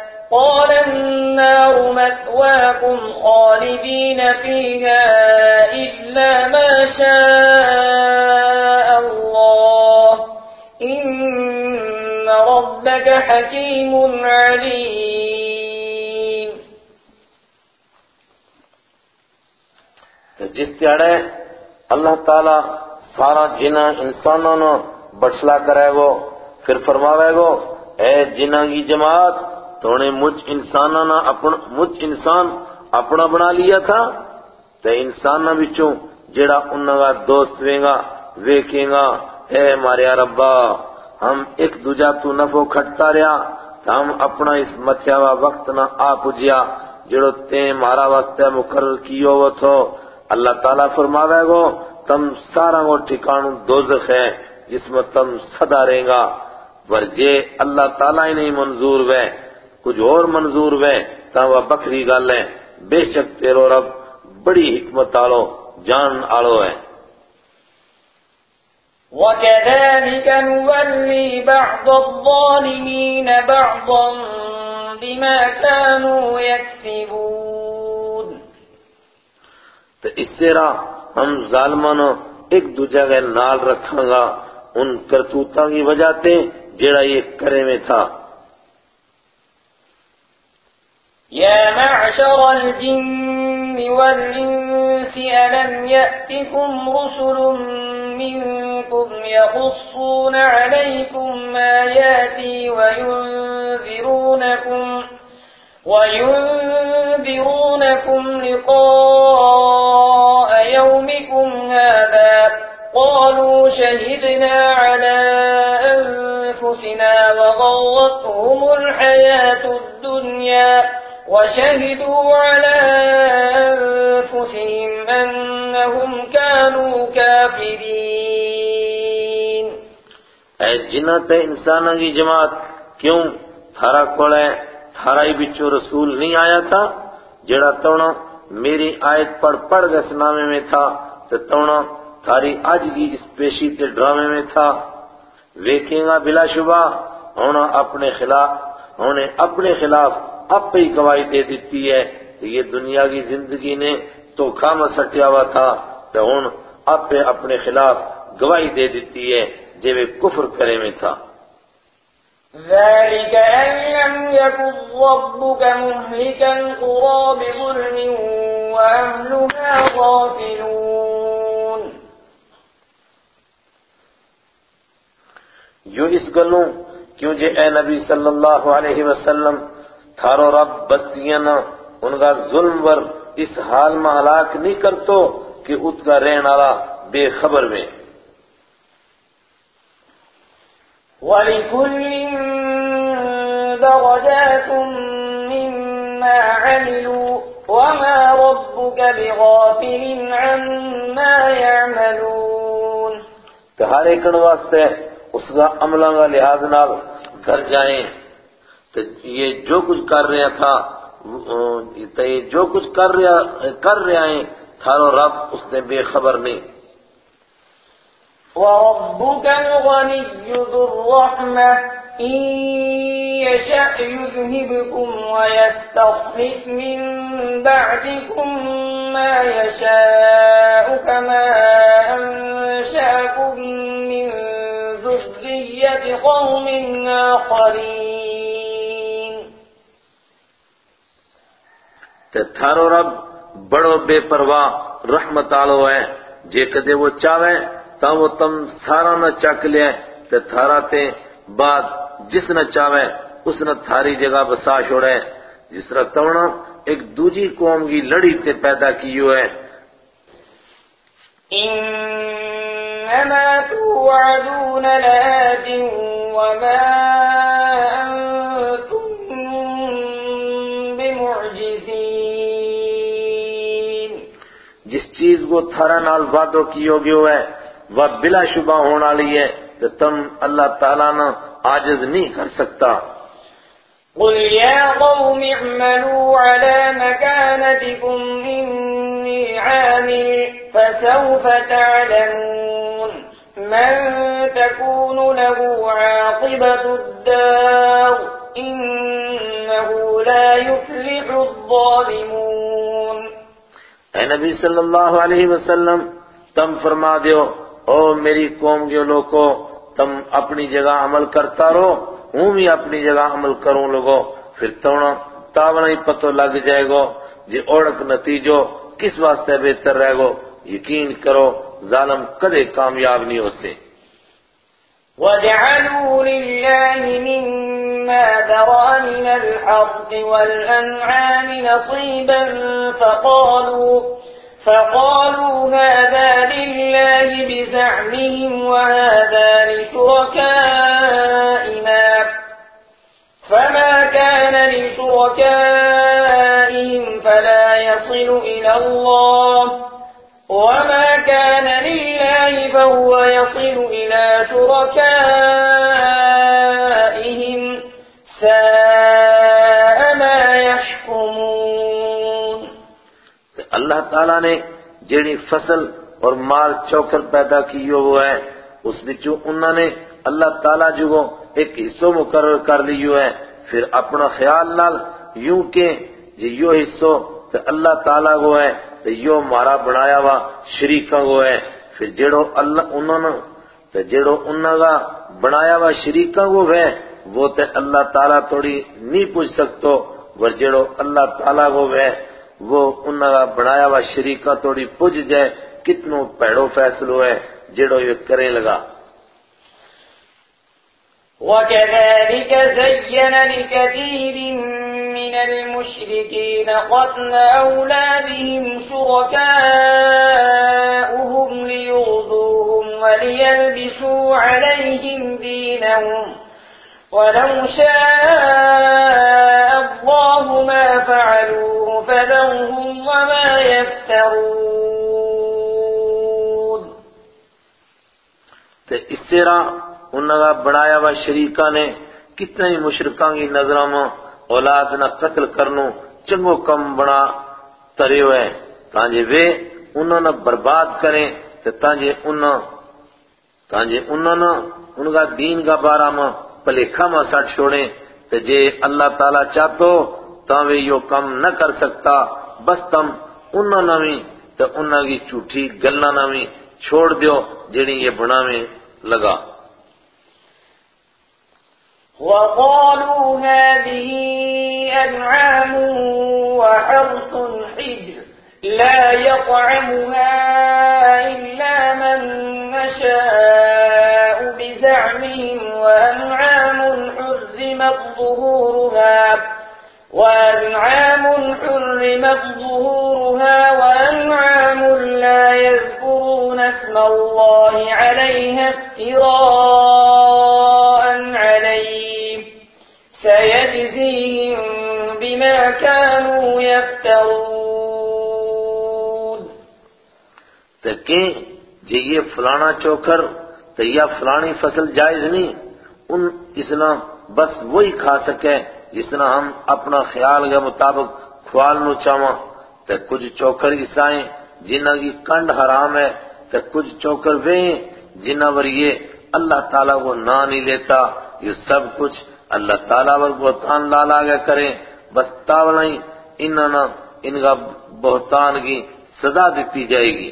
قال النار مثواكم خالدين فيها إلا ما شاء الله. إن ربك حكيم عليم. جس تیڑے اللہ تعالی سارا جنا انسانوں نے بٹسلا کرے گو، پھر فرماوے گو، اے جنہ کی جماعت تو انہیں مجھ انسانہ نہ اپنا مجھ انسان اپنا بنا لیا تھا تو انسان نہ بچوں جڑا انہوں کا دوست وینگا ویکھیں گا، اے ماریا ربا، ہم ایک دوجہ تو نفو کھٹتا رہا تو ہم اپنا اس متیاوا وقت نہ آ پجیا جڑو تیں مارا واسطے مقرر کیو وہ تھو۔ اللہ تعالیٰ فرماوے گو، تم سارا وہ ٹھکانو دوزخ ہے، جس میں تم صدا رہیں گا۔ ورجے اللہ تعالیٰ ہی نہیں منظور وے۔ کچھ اور منظور وے تا وہ بکری گل ہے۔ بے شک تیرو رب بڑی حکمت آلو جان آلو ہے۔ وَكَذَلِكَ نُوَلِّي بَعْضَ الظَّالِمِينَ بَعْضًا بِمَا كَانُوا يَكْسِبُونَ۔ تو اس طرح ہم ظالمانوں ایک دوجہ کے نال رکھاں گا ان کرتوتاں کی وجہ تے جڑا یہ کرے میں تھا۔ يا معشر الجن والإنس ألم يأتكم رسل منكم يقصون عليكم آياتي وينذرونكم وينذرونكم لقاء يومكم هذا. قالوا شهدنا على أنفسنا وغرتهم الحياة الدنيا. وشهدوا على أنفسهم أنهم كانوا كافرين. اے جنت انسانوں کی جماعت، کیوں؟ تھارا کولے تھارا ہی بچو رسول نہیں آیا تھا، جڑا تونا میری آیت پڑھ پڑھ گس نامے میں تھا تو تونا تھاری آج کی اس پیشی تے ڈرامے میں تھا۔ ویکھیں گا بلا شبہ، ہونا اپنے خلاف، ہونے اپنے خلاف اب پہ ہی گواہی دے دیتی ہے کہ یہ دنیا کی زندگی نے تو کام سٹیا ہوا تھا تو ہن اب پہ اپنے خلاف گواہی دے دیتی ہے جب کفر کرے میں تھا۔ ذلك أن لم يكن ربك مهلك القرى بظلم وأهلها غافلون۔ یوں اس گلوں کیوں جے اے نبی صلی اللہ علیہ وسلم تھارو رب بستیاں نہ ان کا ظلم ور اس حال میں ہلاک نہیں کرتو کہ ات کا رہن والا بے خبر میں۔ وَلِكُلٍ دَرَجَاتٌ مِّمَّا عَمِلُوا وَمَا رَبُّكَ بِغَافِلٍ عَمَّا يَعْمَلُونَ۔ کہ ہر ایک واسطے اس کا عملوں کا لحاظ نال گھر جائیں۔ تو یہ جو کچھ کر رہا تھا تو یہ جو کچھ کر رہا کر رہا ہے تھارو رب اس نے بے خبر نہیں۔ وَرَبُّكَ الْغَنِيُّ ذُو الرَّحْمَةِ، إِن يَشَأْ يُذْهِبْكُمْ وَيَسْتَخْلِفْ مِن بَعْدِكُم مَّا يَشَاءُ، كَمَا أَنشَأَكُم مِّن ذُرِّيَّةِ قَوْمٍ آخَرِينَ۔ تے تھارو رب بڑو بے پرواہ رحمت آلو ہے۔ جے کدے وہ چاہے تا وہ تم سارا نہ چک لے تے تھارا تے بعد جس نہ چاہے اس نہ تھاری جگہ بسا چھوڑے۔ جس طرح تونا ایک دوجی قوم کی لڑی تے پیدا کیو ہے۔ إنما توعدون لآت وما کو تھارا نال وعدو کیو گیو ہے، وہ بلا شبہ ہونا لی ہے تو تم اللہ تعالیٰ نہ عاجز نہیں کر سکتا۔ قل يا قوم اعملوا على مكانتكم إني عامل، فسوف تعلمون۔ من تكون له عاقبة الدار، إنه لا يفلح الظالمون۔ اے نبی صلی اللہ علیہ وسلم، تم فرما دیو، او میری قوم کے لوگوں تم اپنی جگہ عمل کرتا رہو، ہوں بھی اپنی جگہ عمل کروں لوگو، پھر تونا تاونا ہی پتو لگ جائے گو جی اوڑک نتیجو، کس واسطے بہتر رہ گو؟ یقین کرو، ظالم کدے کامیاب نہیں ہو سے وَجَعَلُوا لِلَّهِ مِمَّا ذَرَى مِنَ الْحَرْثِ وَالْأَنْعَامِ نَصِيبًا فَقَالُوا فقالوا هذا لله بزعمهم وهذا لشركائنا. فما كان لشركائهم فلا يصل إلى الله. وما كان لله فهو يصل إلى شركائهم. ساء ما يحكمون. اللہ تعالیٰ نے جیڑی فصل اور مال چوکر پیدا کیو وہ ہے اس بچوں انہوں نے اللہ تعالیٰ جو ایک حصہ مقرر کر لیو ہے پھر اپنا خیال نال یوں کہ جی یو حصہ تو اللہ تعالیٰ کو ہے تو یو مارا بنایا ہوا شریکاں کو ہے۔ پھر جڑو اللہ انہوں نے تو جڑو انہوں کا بنایا ہوا شریکاں کو ہے وہ تے اللہ تعالیٰ تھوڑی نہیں پوچھ سکتو، ور جڑو اللہ تعالیٰ کو ہے وہ انہوں کا بنایا ہوا شریکہ توڑی پوج جائے، کتنوں پیڑو فیصلو ہے جڑو یہ کرے لگا۔ وكذلك زين لكثير من المشركين قتل أولادهم شركاؤهم ليرضوهم وليلبسوا عليهم دينهم ولو شاء الله ما فعلوه فذرهم وما يفترون. تے اس طرح انہوں کا بڑھایا ہوا شریکہ نے کتنے ہی مشرکاں کی نظروں میں اولاد نہ قتل کرنو چنگو کم بنا تریو ہے تانجے وہ انہوں نے برباد کریں تے تانجے انہوں تانجے انہوں نے ان کا دین کا بارہ میں پلیکھا میں سٹ چھوڑیں تے جے اللہ تعالیٰ چاہتو، تاں وہ یہ کم نہ کر سکتا۔ بس تم انہوں نے بھی تے انہوں کی جھوٹھی گلنا نہ بھی چھوڑ دیو جڑی یہ بنا میں لگا۔ وقالوا هذه أنعام وحرث حجر لا يطعمها ظهورها وأنعام حرمت ظهورها وأنعام لا يذكرون اسم الله عليها افتراء عليه. سيجزيهم بما كانوا يفترون. کہ جے فلانا چوکر تو یا فلانی فصل جائز نہیں ان اسنا بس وہی کھا سکے جسنا ہم اپنا خیال کے مطابق کھوالنو چاہواں۔ تو کچھ چوکر عیسائیں جنہ کی کنڈ حرام ہے تو کچھ چوکر وہ ہیں جنہ پر یہ اللہ تعالیٰ کو نہ نہیں لیتا۔ یہ سب کچھ اللہ تعالیٰ پر بہتان لالا گیا کریں۔ بس تاولا ہی انہاں ان کا بہتان کی سزا دیتی جائے گی۔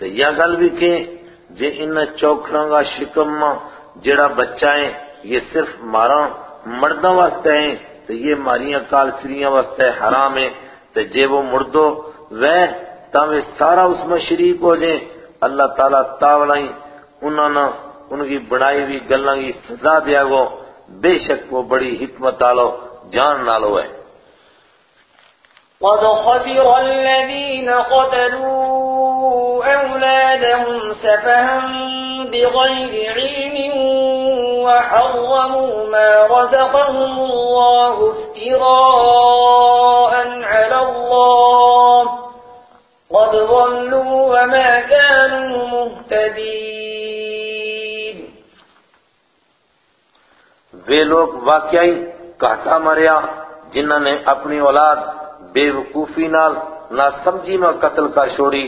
تو یہ گل بھی کہ جے ان چوکھراں کا شکم ماں جڑا بچہ ہے، یہ صرف مارا مردوں واسطے ہیں تو یہ ماریاں کال سریاں واسطے حرام ہے تو جے وہ مردو وہ تاوے سارا اس میں شریک ہو جائیں، اللہ تعالیٰ تاولائیں انہوں نے ان کی بڑائی ہوئی گلوں کی سزا دیا گو۔ بے شک وہ بڑی حکمت آلو جان نالو ہے۔ قد خسر الذين قتلوا أولادهم سفها بغير علم وحرموا ما رزقهم الله افتراء على الله قد ضلوا وما كانوا مهتدين. وہ لوگ واقعی کہتا مریا جنہوں نے اپنی اولاد بے وقوفی نال نہ سمجھی میں قتل کر چھوڑی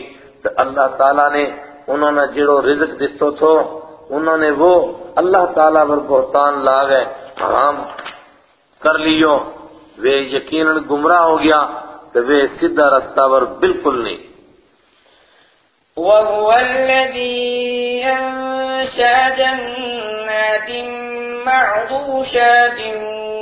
اللہ تعالیٰ نے انہوں نے جڑو رزق دیتو تھو، انہوں نے وہ اللہ تعالیٰ پر بہتان لا گئے حرام کر لیو۔ وہ یقیناً گمراہ ہو گیا تو وہ سیدھا رستہ پر بالکل نہیں۔ وهو الذي أنشأ جنات معروشات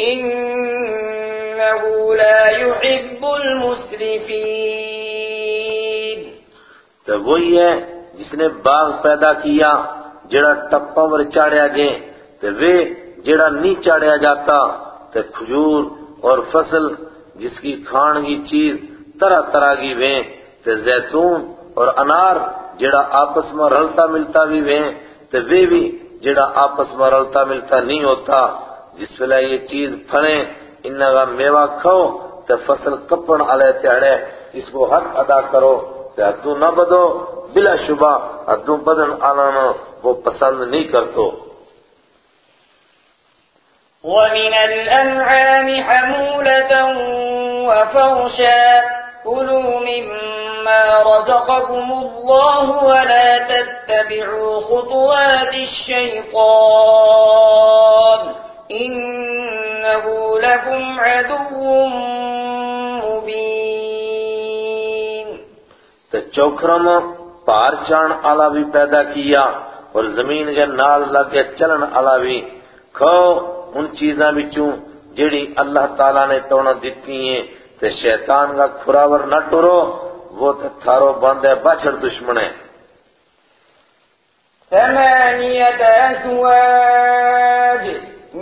إنه لا يحب المسرفين. تو وہی ہے جس نے باغ پیدا کیا، جڑا ٹپا ور چاڑیا گئے تو وہ جڑا نہیں چاڑیا جاتا تو کھجور اور فصل جس کی کھان کی چیز طرح طرح کی ویں تو زیتون اور انار جڑا آپس میں رلتا ملتا بھی ویں تو وہ بھی جڑا آپس میں رلتا ملتا نہیں ہوتا۔ جس ویلے یہ چیز پھڑے انہاں کا میوہ کھو تو فصل کپن آلے تیڑے اس کو حق ادا کرو تو حدوں نہ بدو، بلا شبہ حدوں بدن آلانا وہ پسند نہیں کرتو۔ ومن الأنعام حمولة وفرشا، كلوا مما رزقكم الله ولا تتبعوا خطوات الشيطان۔ إنه لكم عدو مبين تو چوکھرم پار چان آلا بھی پیدا کیا اور زمین کے نال لگے چلن آلا بھی کھو ان چیزاں بچوں جڑی اللہ تعالیٰ نے تونا دیتی ہیں۔ تے شیطان کا کھراور نہ ٹرو وہ تے تھارو بند ہے بچڑ دشمن ہے۔ ثمانية أزواج؟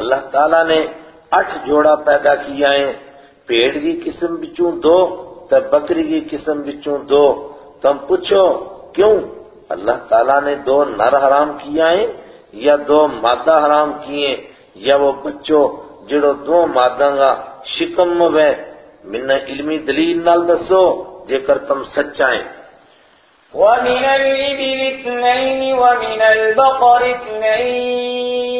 اللہ تعالیٰ نے اٹھ جوڑا پیدا کیا ہے، پیڑ کی قسم بچوں دو، تے بکری کی قسم بچوں دو۔ تم پوچھو کیوں؟ اللہ تعالیٰ نے دو نر حرام کیا ہے یا دو مادہ حرام کیے یا وہ بچوں جڑو دو مادہ گا شکم میں من علمی دلیل نال دسو جے کر تم سچائیں ومن الإبل اثنين ومن البقر اثنين۔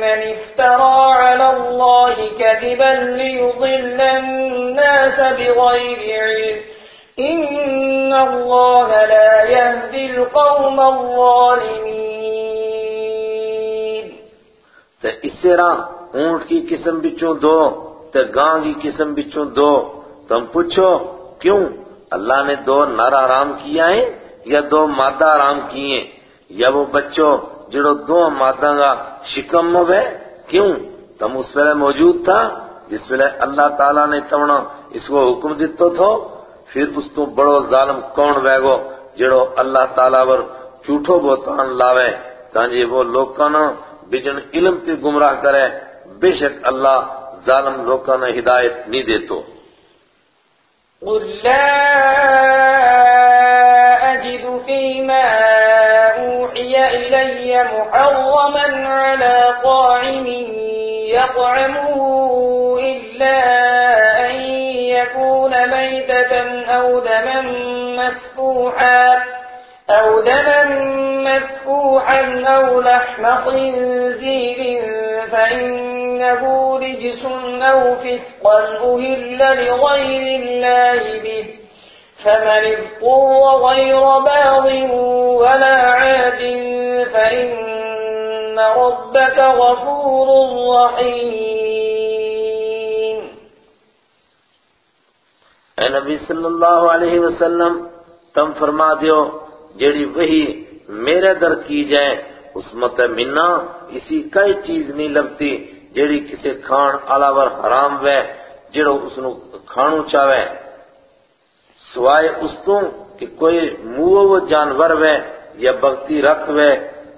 من افترى على الله كذبا ليضل الناس بغير علم. إن الله لا يهدي القوم الظالمين. تے اس طرح اونٹ کی قسم بچوں دو تے گاں کی قسم بچوں دو۔ تم پوچھو، کیوں؟ اللہ نے دو نر آرام کیا ہے یا دو مادہ آرام کیے یا وہ بچوں جڑو دو مادہ گا شکم ہوئے، کیوں؟ تم اس پہلے موجود تھا، جس پہلے اللہ تعالیٰ نے تمنا اس کو حکم دیتو تھو، پھر اس تو بڑو ظالم کون بیگو جڑو اللہ تعالیٰ ور چوٹھو بوتان لاوے۔ تانجی وہ لوکانا بجن علم تی گمراہ کرے، بے شک اللہ ظالم لوکانا ہدایت نہیں دیتو۔ قل لا محرما على طاعم يطعمه إلا أن يكون ميتة أو دما مسفوحا أو دما مسفوحا أو لحم خنزير فإنه رجس أو فسقا أهل لغير الله به فمن اضطر غير باغ ولا عاد فإن ربك غفور رحيم. اے نبی صلی اللہ علیہ وسلم، تم فرما دیو، جیڑی وہی میرے در کی جائے، اس مت منا، اسی کئی چیز نہیں لگتی، جیڑی کسے کھان علاوہ حرام وے جڑو اس نو کھانو چاہے سوائے اس تو کہ کوئی موہ و جانور وے یا بغتی رکھ وے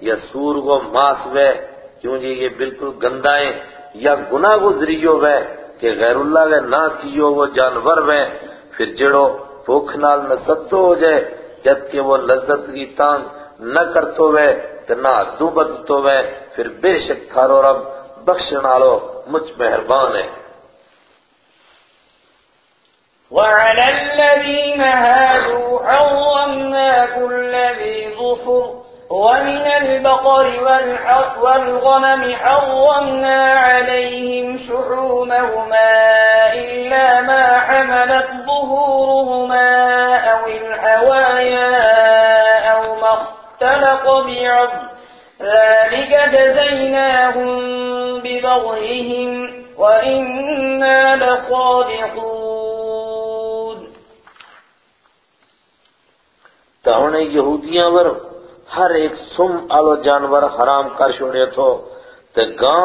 یا سور و ماس وے، کیوں جی یہ بالکل گندا ہے یا گناہ گزریو وے کہ غیر اللہ کے نہ کیو وہ جانور وے، پھر جڑو بھوک نال نہ ہو جائے، جبکہ وہ لذت کی تانگ نہ کرتو وے تو نہ دو بدتو وے، پھر بے شک تھارو رب بخشن آلو مجھ مہربان ہے۔ وعلى الذين هادوا حرمنا كل ذي ظفر ومن البقر والغنم حرمنا عليهم شحومهما إلا ما حملت ظهورهما أو الحوايا أو ما اختلق بعض. ذلك جزيناهم ببغيهم وإنا لصادقون. تو انہیں یہودیاں ور ہر ایک سم آلو جانور حرام کر چھوڑے تھو، تے گاں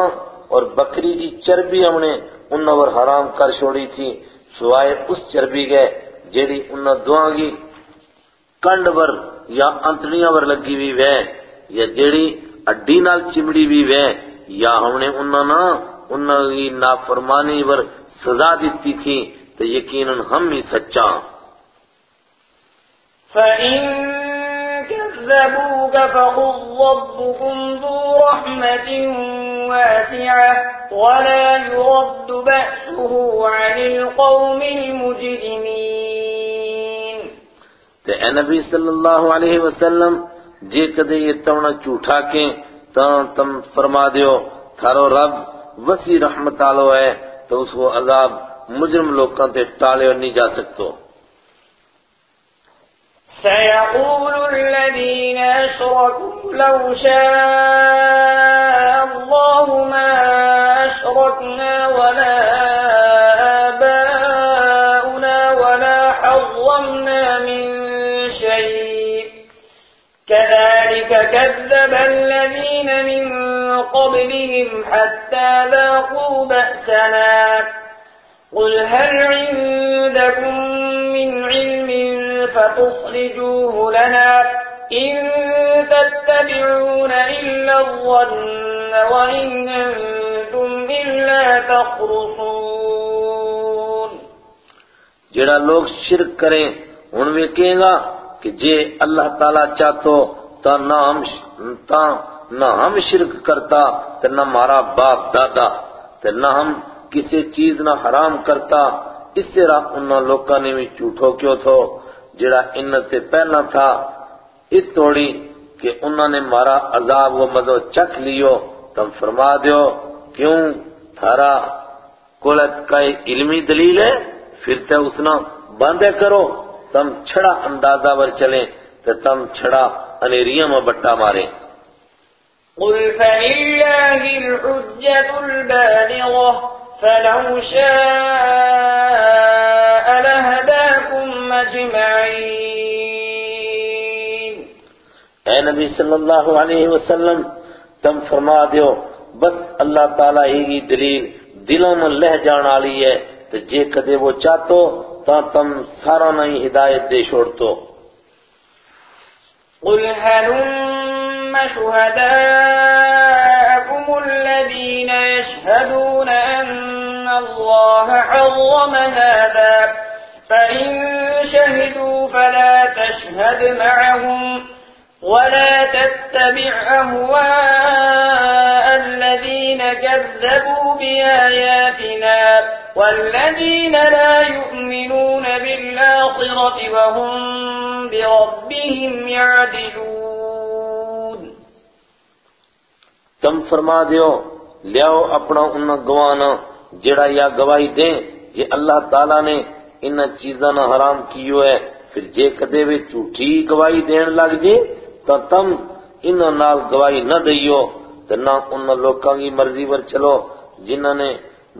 اور بکری کی چربی ہم نے انہوں ور حرام کر چھوڑی تھی، سوائے اس چربی گئے جیڑی انہوں دعا گی کنڈ ور یا انتڑیاں ور لگی ہوئی وے، یا جیڑی اڈی نال چمڑی بھی وے، یا ہم نے انہوں نا انہوں کی نافرمانی ور سزا دیتی تھی تو یقیناً ہم ہی سچا فَإِن كَذَّبُوكَ فَقُلْ رَبُّكُمْ ذُو رَحْمَةٍ وَاسِعَةٍ وَلَا يُرَدُّ بَأْسُهُ عَنِ الْقَوْمِ الْمُجْرِمِينَ تے اے نبی صلی اللہ علیہ وسلم، جے کدے یہ تونا چوٹھا کے تاں تم فرما دیو، تھارو رب، وسیع رحمت آلو ہے، تو اس کو عذاب مجرم لوکاں تے ٹالے اور نہیں جا سکتو۔ سيقول الذين أشركوا لو شاء الله ما أشركنا ولا آباؤنا ولا حرمنا من شيء. كذلك كذب الذين من قبلهم حتى ذاقوا بأسنا. قل هل عندكم من علم فتصرجوه لنا إن تتبعون إلا الظن وإن أنتم إلا تخرصون. جڑا لوگ شرک کریں ان میں کہیں گا کہ جے اللہ تعالیٰ چاہتو تا نہ ہم تا نہ ہم شرک کرتا تو نہ ہمارا باپ دادا تو نہ ہم کسی چیز نہ حرام کرتا، اس طرح انہوں لوکاں نے بھی جھوٹو کیوں تھو؟ جڑا ان سے پہلا تھا، اس توڑی کہ انہوں نے مارا عذاب و مزو چکھ لیو، تم فرما دیو، کیوں؟ تھارا کولت کا علمی دلیل ہے، پھر تے اسنا باندھے کرو، تم چھڑا اندازہ ور چلیں تو تم چھڑا انیریاں میں بٹا مارے۔ قل فلله الحجة البالغة، فلو شاء أجمعين اے نبی صلی اللہ علیہ وسلم تم فرما دیو بس اللہ تعالیٰ ہی کی دلیل دلوں میں لہ جان والی ہے تو جے کدے وہ چاہتو تا تم سارا نہیں ہدایت دے چھوڑتو۔ قل هلم شهداءكم الذين يشهدون أن الله حرم هذا فإن شهدوا فلا تشهد معهم ولا تتبع أهواء الذين كذبوا بآياتنا والذين لا يؤمنون بالآخرة وهم بربهم يعدلون تم فرما دیو، لیاؤ اپنا ان گوانا جڑا یا گواہی دیں، یہ اللہ تعالیٰ نے ان چیزاں نہ حرام کیو ہے۔ پھر جے کدے بھی جھوٹھی گواہی دین لگ جے تو تم ان نال گواہی نہ دئیو تو نہ ان لوکاں کی مرضی پر چلو۔ جنہاں نے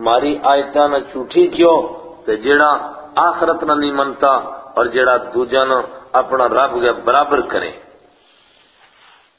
ماری آیتاں نہ جھوٹھی کیو تو جڑا آخرت نہ نہیں منتا اور جڑا دوجا نہ اپنا رب کے برابر کرے۔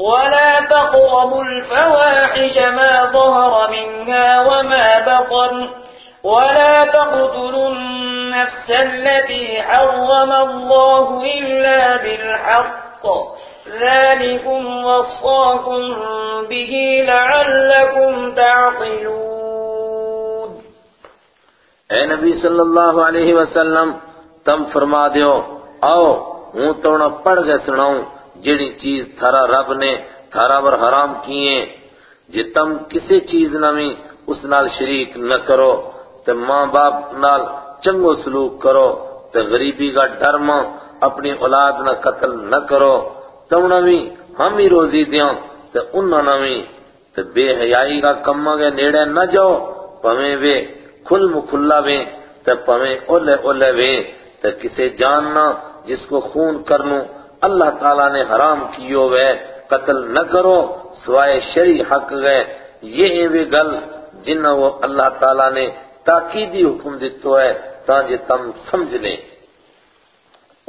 ولا تقربوا الفواحش ما ظهر منها وما بطن ولا تقتلوا النفس التي حرم الله إلا بالحق ذلكم وصاكم به لعلكم تعقلون اے نبی صلی اللہ علیہ وسلم تم فرما دیو آؤ ہوں توڑا پڑھ سناؤں۔ جڑی چیز تھارا رب نے تھارا پر حرام کیے، جے تم کسی چیز نمی اس نال شریک نہ کرو، تے ماں باپ نال چنگو سلوک کرو، تے غریبی کا ڈر ماں اپنی اولاد نہ قتل نہ کرو۔ تم نمی ہم ہی روزی دیاں، تے انہاں نمی تے بے حیائی کا کمہ کے نیڑے نہ جاؤ۔ پمیں وے کھل مکھلا وے، تے پمیں اولے اولے وے، تے کسے جاننا جس کو خون کرنو اللہ تعالیٰ نے حرام کیو وے قتل نہ کرو، سوائے شریع حق گئے یہ ہیں وہ گل جنہ وہ اللہ تعالیٰ نے تاکیدی حکم دیتو ہے، تاکہ تم سمجھ لیں۔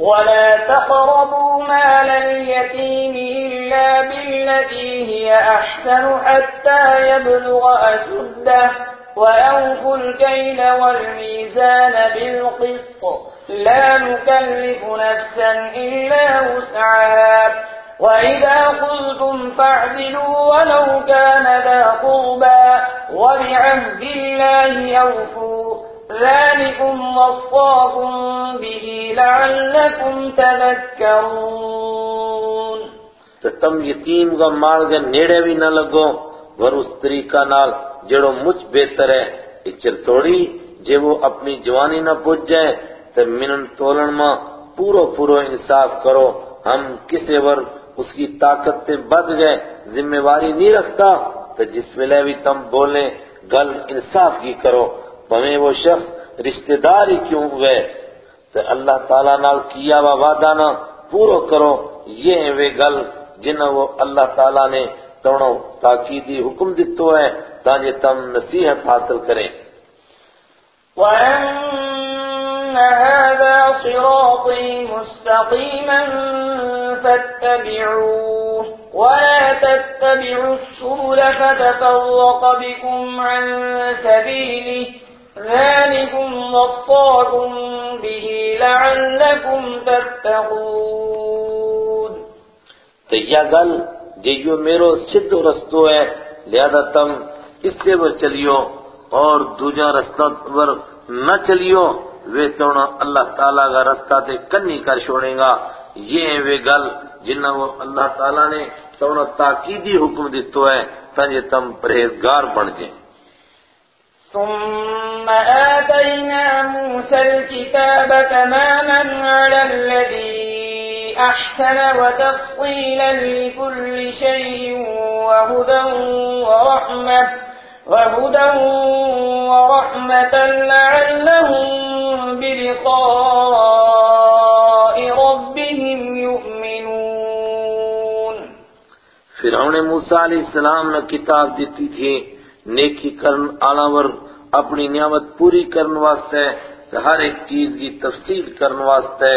ولا تقربوا مال اليتيم إلا بالتي هي أحسن حتى يبلغ أشده وأوفوا الكيل والميزان بالقسط لا نكلف نفسا إلا وسعها. وإذا قلتم فاعدلوا ولو كان ذا قربى وبعهد الله أوفوا ذلكم وصاكم به لعلكم تذكرون. تو تم یتیم کا مال کے نیڑے بھی نہ لگو، ور اس طریقہ نال جڑو مجھ بہتر ہے اچر توڑی، جے وہ اپنی جوانی نہ پوچھ جائے تو منن تولن ماں پورو پورو انصاف کرو۔ ہم کسے ور اس کی طاقت تے بد گئے، ذمہ واری نہیں رکھتا۔ تو جس ویلے بھی تم بولیں گل انصاف کی کرو۔ بھویں وہ شخص رشتہ دار ہی کیوں ہوئے؟ تو اللہ تعالیٰ نال کیا وا وعدہ نہ پورو کرو۔ یہ ہیں وہ گل جنہ وہ اللہ تعالیٰ نے توڑو تاکیدی حکم دیتو ہے تاکہ تم نصیحت حاصل کریں۔ وأن هذا صراطي مستقيما فاتبعوه ولا تتبعوا السبل فتفرق بكم عن سبيله ذلكم وصاكم به لعلكم تتقون تو یہ گل جو میرو سدھ رستو ہے، لہذا تم اس سے پر چلیو اور دوجا رستہ پر نہ چلیو۔ وے تونا اللہ تعالیٰ کا رستہ تے کنی کر چھوڑیں گا۔ یہ ہیں وہ گل جنہ وہ اللہ تعالیٰ نے تونا تاکیدی حکم دیتو ہے، تاکہ تم پرہیزگار بن جائیں۔ ثم آتينا موسى الكتاب تماما على الذي أحسن وتفصيلا لكل شيء وهدى ورحمة۔ وهدى ورحمة لعلهم بلقاء ربهم يؤمنون فرعون موسیٰ علیہ السلام نے کتاب دیتی تھی، نیکی کرن آلاور، اپنی نعمت پوری کرن واسطے، ہر ایک چیز کی تفصیل کرن واسطے،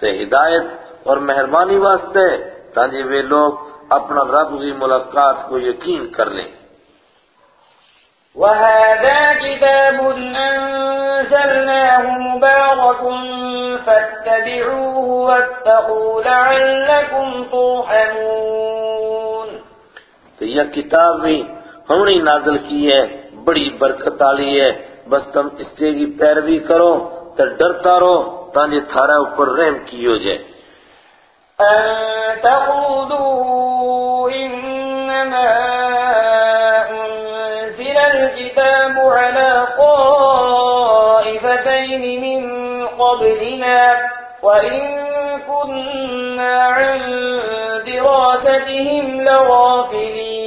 تے ہدایت اور مہربانی واسطے تاکہ جی وہ لوگ اپنا رب کی ملاقات کو یقین کر لیں۔ وهذا كتاب أنزلناه مبارك فاتبعوه واتقوا لعلكم ترحمون. تو یہ کتاب بھی ہم نے نازل کی ہے بڑی برکت والی ہے۔ بس تم اس سے کی پیروی کرو تو ڈرتا رہو تاکہ تھارا اوپر رحم کی ہو جائے۔ أن تقولوا إنما أنزل الكتاب على طائفتين من قبلنا، وإن كنا عن دراستهم لغافلين.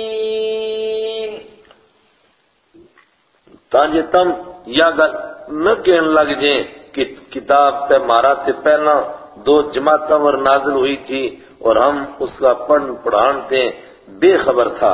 تاکہ تم یا گل نہ کہنے لگ جائیں کہ کتاب تے مارا سے پہلا دو جماعتوں پر نازل ہوئی تھی اور ہم اس کا پڑھ پڑھان تے بے خبر تھا۔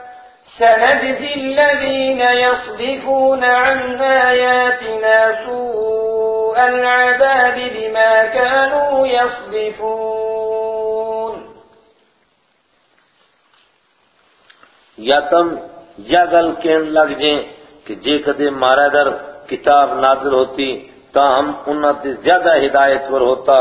سنجزي الذين يصدفون عن آياتنا سوء العذاب بما كانوا يصدفون. یا تم یا گل کہن لگ جائیں کہ جے کدے مارا در کتاب نازل ہوتی تا ہم انہاں تے زیادہ ہدایت پر ہوتا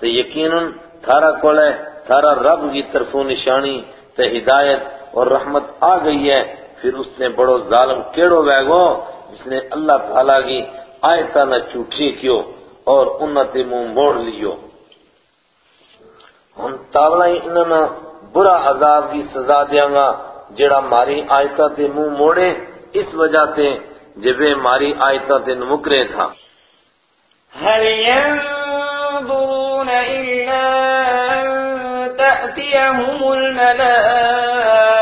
تو یقیناً تھارا کولے تھارا رب کی طرفوں نشانی تے ہدایت اور رحمت آ گئی ہے، پھر اس نے بڑو ظالم کیڑو ویگو جس نے اللہ تعالیٰ کی آیتا نہ چوٹھی کیو اور انہاں تے منہ موڑ لیو۔ ہم تاولا ہی برا عذاب کی سزا دیاں گا جڑا ماری آیتا تے منہ موڑے، اس وجہ سے جب ماری آیتا تے نمکرے تھا۔ هل ينظرون إلا أن تأتيهم الملائكة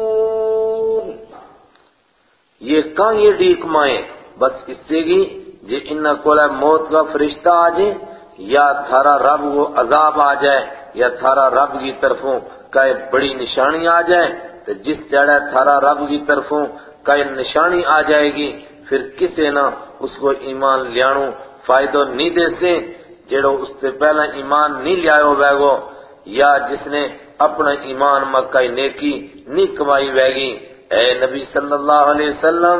یہ کہاں یہ ڈیک مائیں؟ بس اس سے گی جے انہا کولا موت کا فرشتہ آ جائے یا تھارا رب وہ عذاب آ جائے یا تھارا رب کی طرفوں کا بڑی نشانی آ جائے تو جس جڑا تھارا رب کی طرفوں کا نشانی آ جائے گی، پھر کسے نہ اس کو ایمان لیانو فائدہ نہیں دے سے جڑو اس سے پہلا ایمان نہیں لیاؤ بیگو یا جس نے اپنا ایمان مکہ نیکی نہیں کمائی بیگی اے نبی صلی اللہ علیہ وسلم،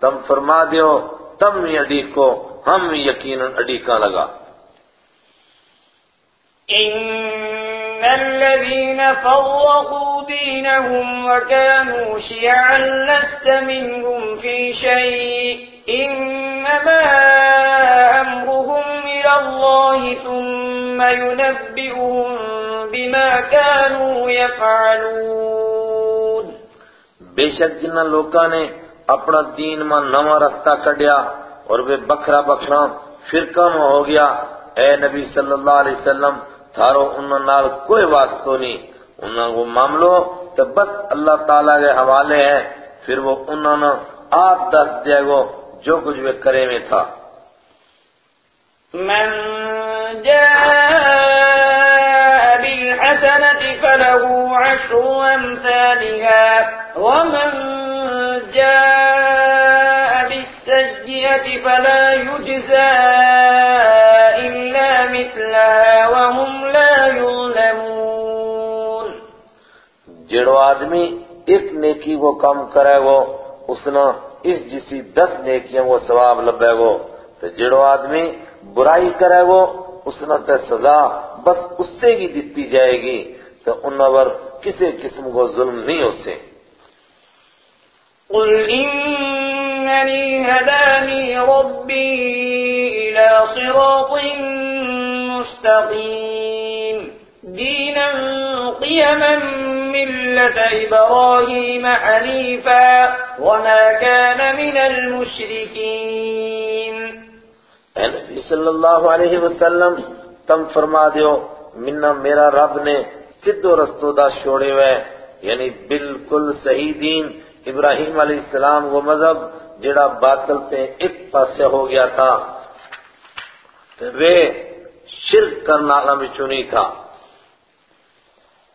تم فرما دیو، تم اڈی کو ہم یقیناً اڈیکا لگا۔ إن الذين فرقوا دينهم وكانوا شيعا لست منهم في شيء إنما أمرهم إلى الله ثم ينبئهم بما كانوا يفعلون بے شک جنہ لوکاں نے اپنا دین میں نواں رستہ کڈیا اور وہ بکھرا بکھرا فرقہ میں ہو گیا، اے نبی صلی اللہ علیہ وسلم، تھارو انہوں نال کوئی واسطو نہیں۔ انہوں کو معاملو تو بس اللہ تعالیٰ کے حوالے ہے پھر وہ انہوں نے آپ دس دے گو، جو کچھ وہ کرے میں تھا۔ من جاء بالحق بالحسنة فله عشر أمثالها ومن جاء بالسيئة فلا يجزى إلا مثلها وهم لا يظلمون. جڑو آدمی ایک نیکی کو کم کرے گو، اس نے اس جسی دس نیکیاں وہ ثواب لبے گو۔ تو جڑو آدمی برائی کرے گو اس نے تے سزا بس اس سے ہی دیتی جائے گی تو ان پر کسی قسم کو ظلم نہیں ہو سے قل إنني هداني ربي إلى صراط مستقيم دينا قيما ملة إبراهيم حنيفا وما كان من المشركين اے نبی صلی اللہ علیہ وسلم تم فرما دیو، منا میرا رب نے سدھو رستو دا چھوڑے ہوئے یعنی بالکل صحیح دین ابراہیم علیہ السلام وہ مذہب جڑا باطل تے ایک پاسے ہو گیا تھا۔ وہ شرک کرنا میں چنی تھا۔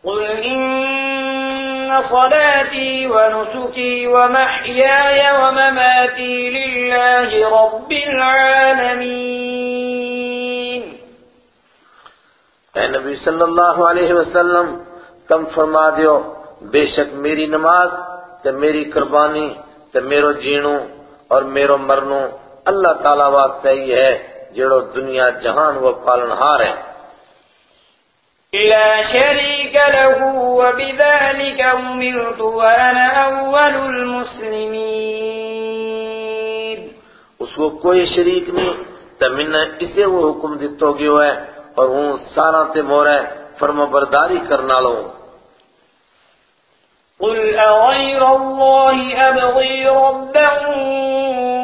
قل إن صلاتي ونسكي ومحياي ومماتي لله رب العالمين. اے نبی صلی اللہ علیہ وسلم، تم فرما دیو، بے شک میری نماز تے میری قربانی تے میرو جینو اور میرو مرنو اللہ تعالیٰ واسطے ہی ہے، جڑو دنیا جہان وہ پالنہار ہے۔ لا شريك له وبذلك أمرت وأنا أول المسلمين. اس کو کوئی شریک نہیں تے من نے اسے وہ حکم دیتو گیو ہے اور ہوں سارا تے مورے فرما برداری کرنا لوں قل أغير الله أبغي ربا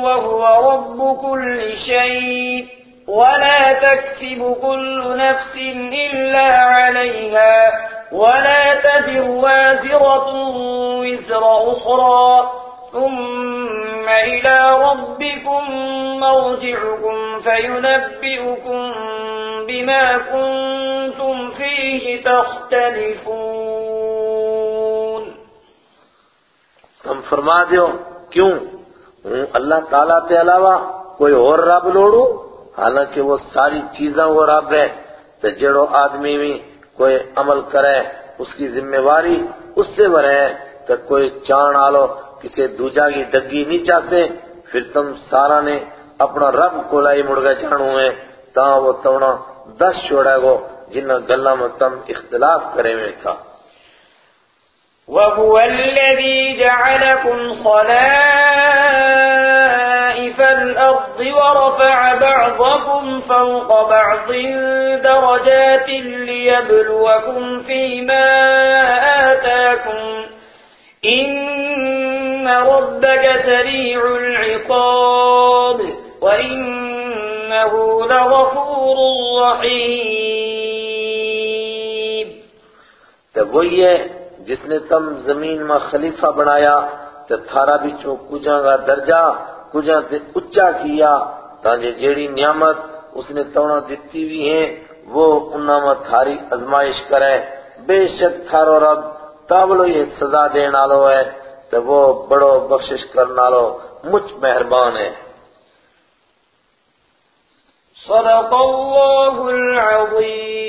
وهو رب كل شيء. ولا تكسب كل نفس إلا عليها ولا تزر وازرة وزر أخرى. ثم إلى ربكم مرجعكم فينبئكم بما كنتم فيه تختلفون. ہم فرما دیو کیوں؟ اللہ تعالیٰ تے علاوہ کوئی اور رب لوڑوں حالانکہ وہ ساری چیزاں وہ رب ہے تو جڑو آدمی بھی کوئی عمل کرے، اس کی ذمہ واری اس سے برے تو کوئی چان آلو کسی دوجا کی ڈگی نہیں چاہتے پھر تم سارا نے اپنا رب کو لائی مڑ گئے جانو ہے، تاں وہ تونا دس چھوڑے گو جنہ گلہ میں تم اختلاف کرے میں تھا۔ وهو الذي جعلكم خلائف الأرض ورفع بعضكم فوق بعض درجات ليبلوكم فيما آتاكم. إن ربك سريع العقاب. وإنه لغفور رحيم. تو وہی ہے جس نے تم زمین میں خلیفہ بنایا تو تھارا بھی بچوں کجاں کا درجہ کجاں سے اچا کیا تاکہ جیڑی نعمت اس نے تونا دیتی بھی ہیں، وہ انہاں میں تھاری ازمائش کرے۔ بے شک تھارو رب تابلو یہ سزا دین آلو ہے تو وہ بڑو بخشش کرنا لو مجھ مہربان ہے۔ صدق الله العظيم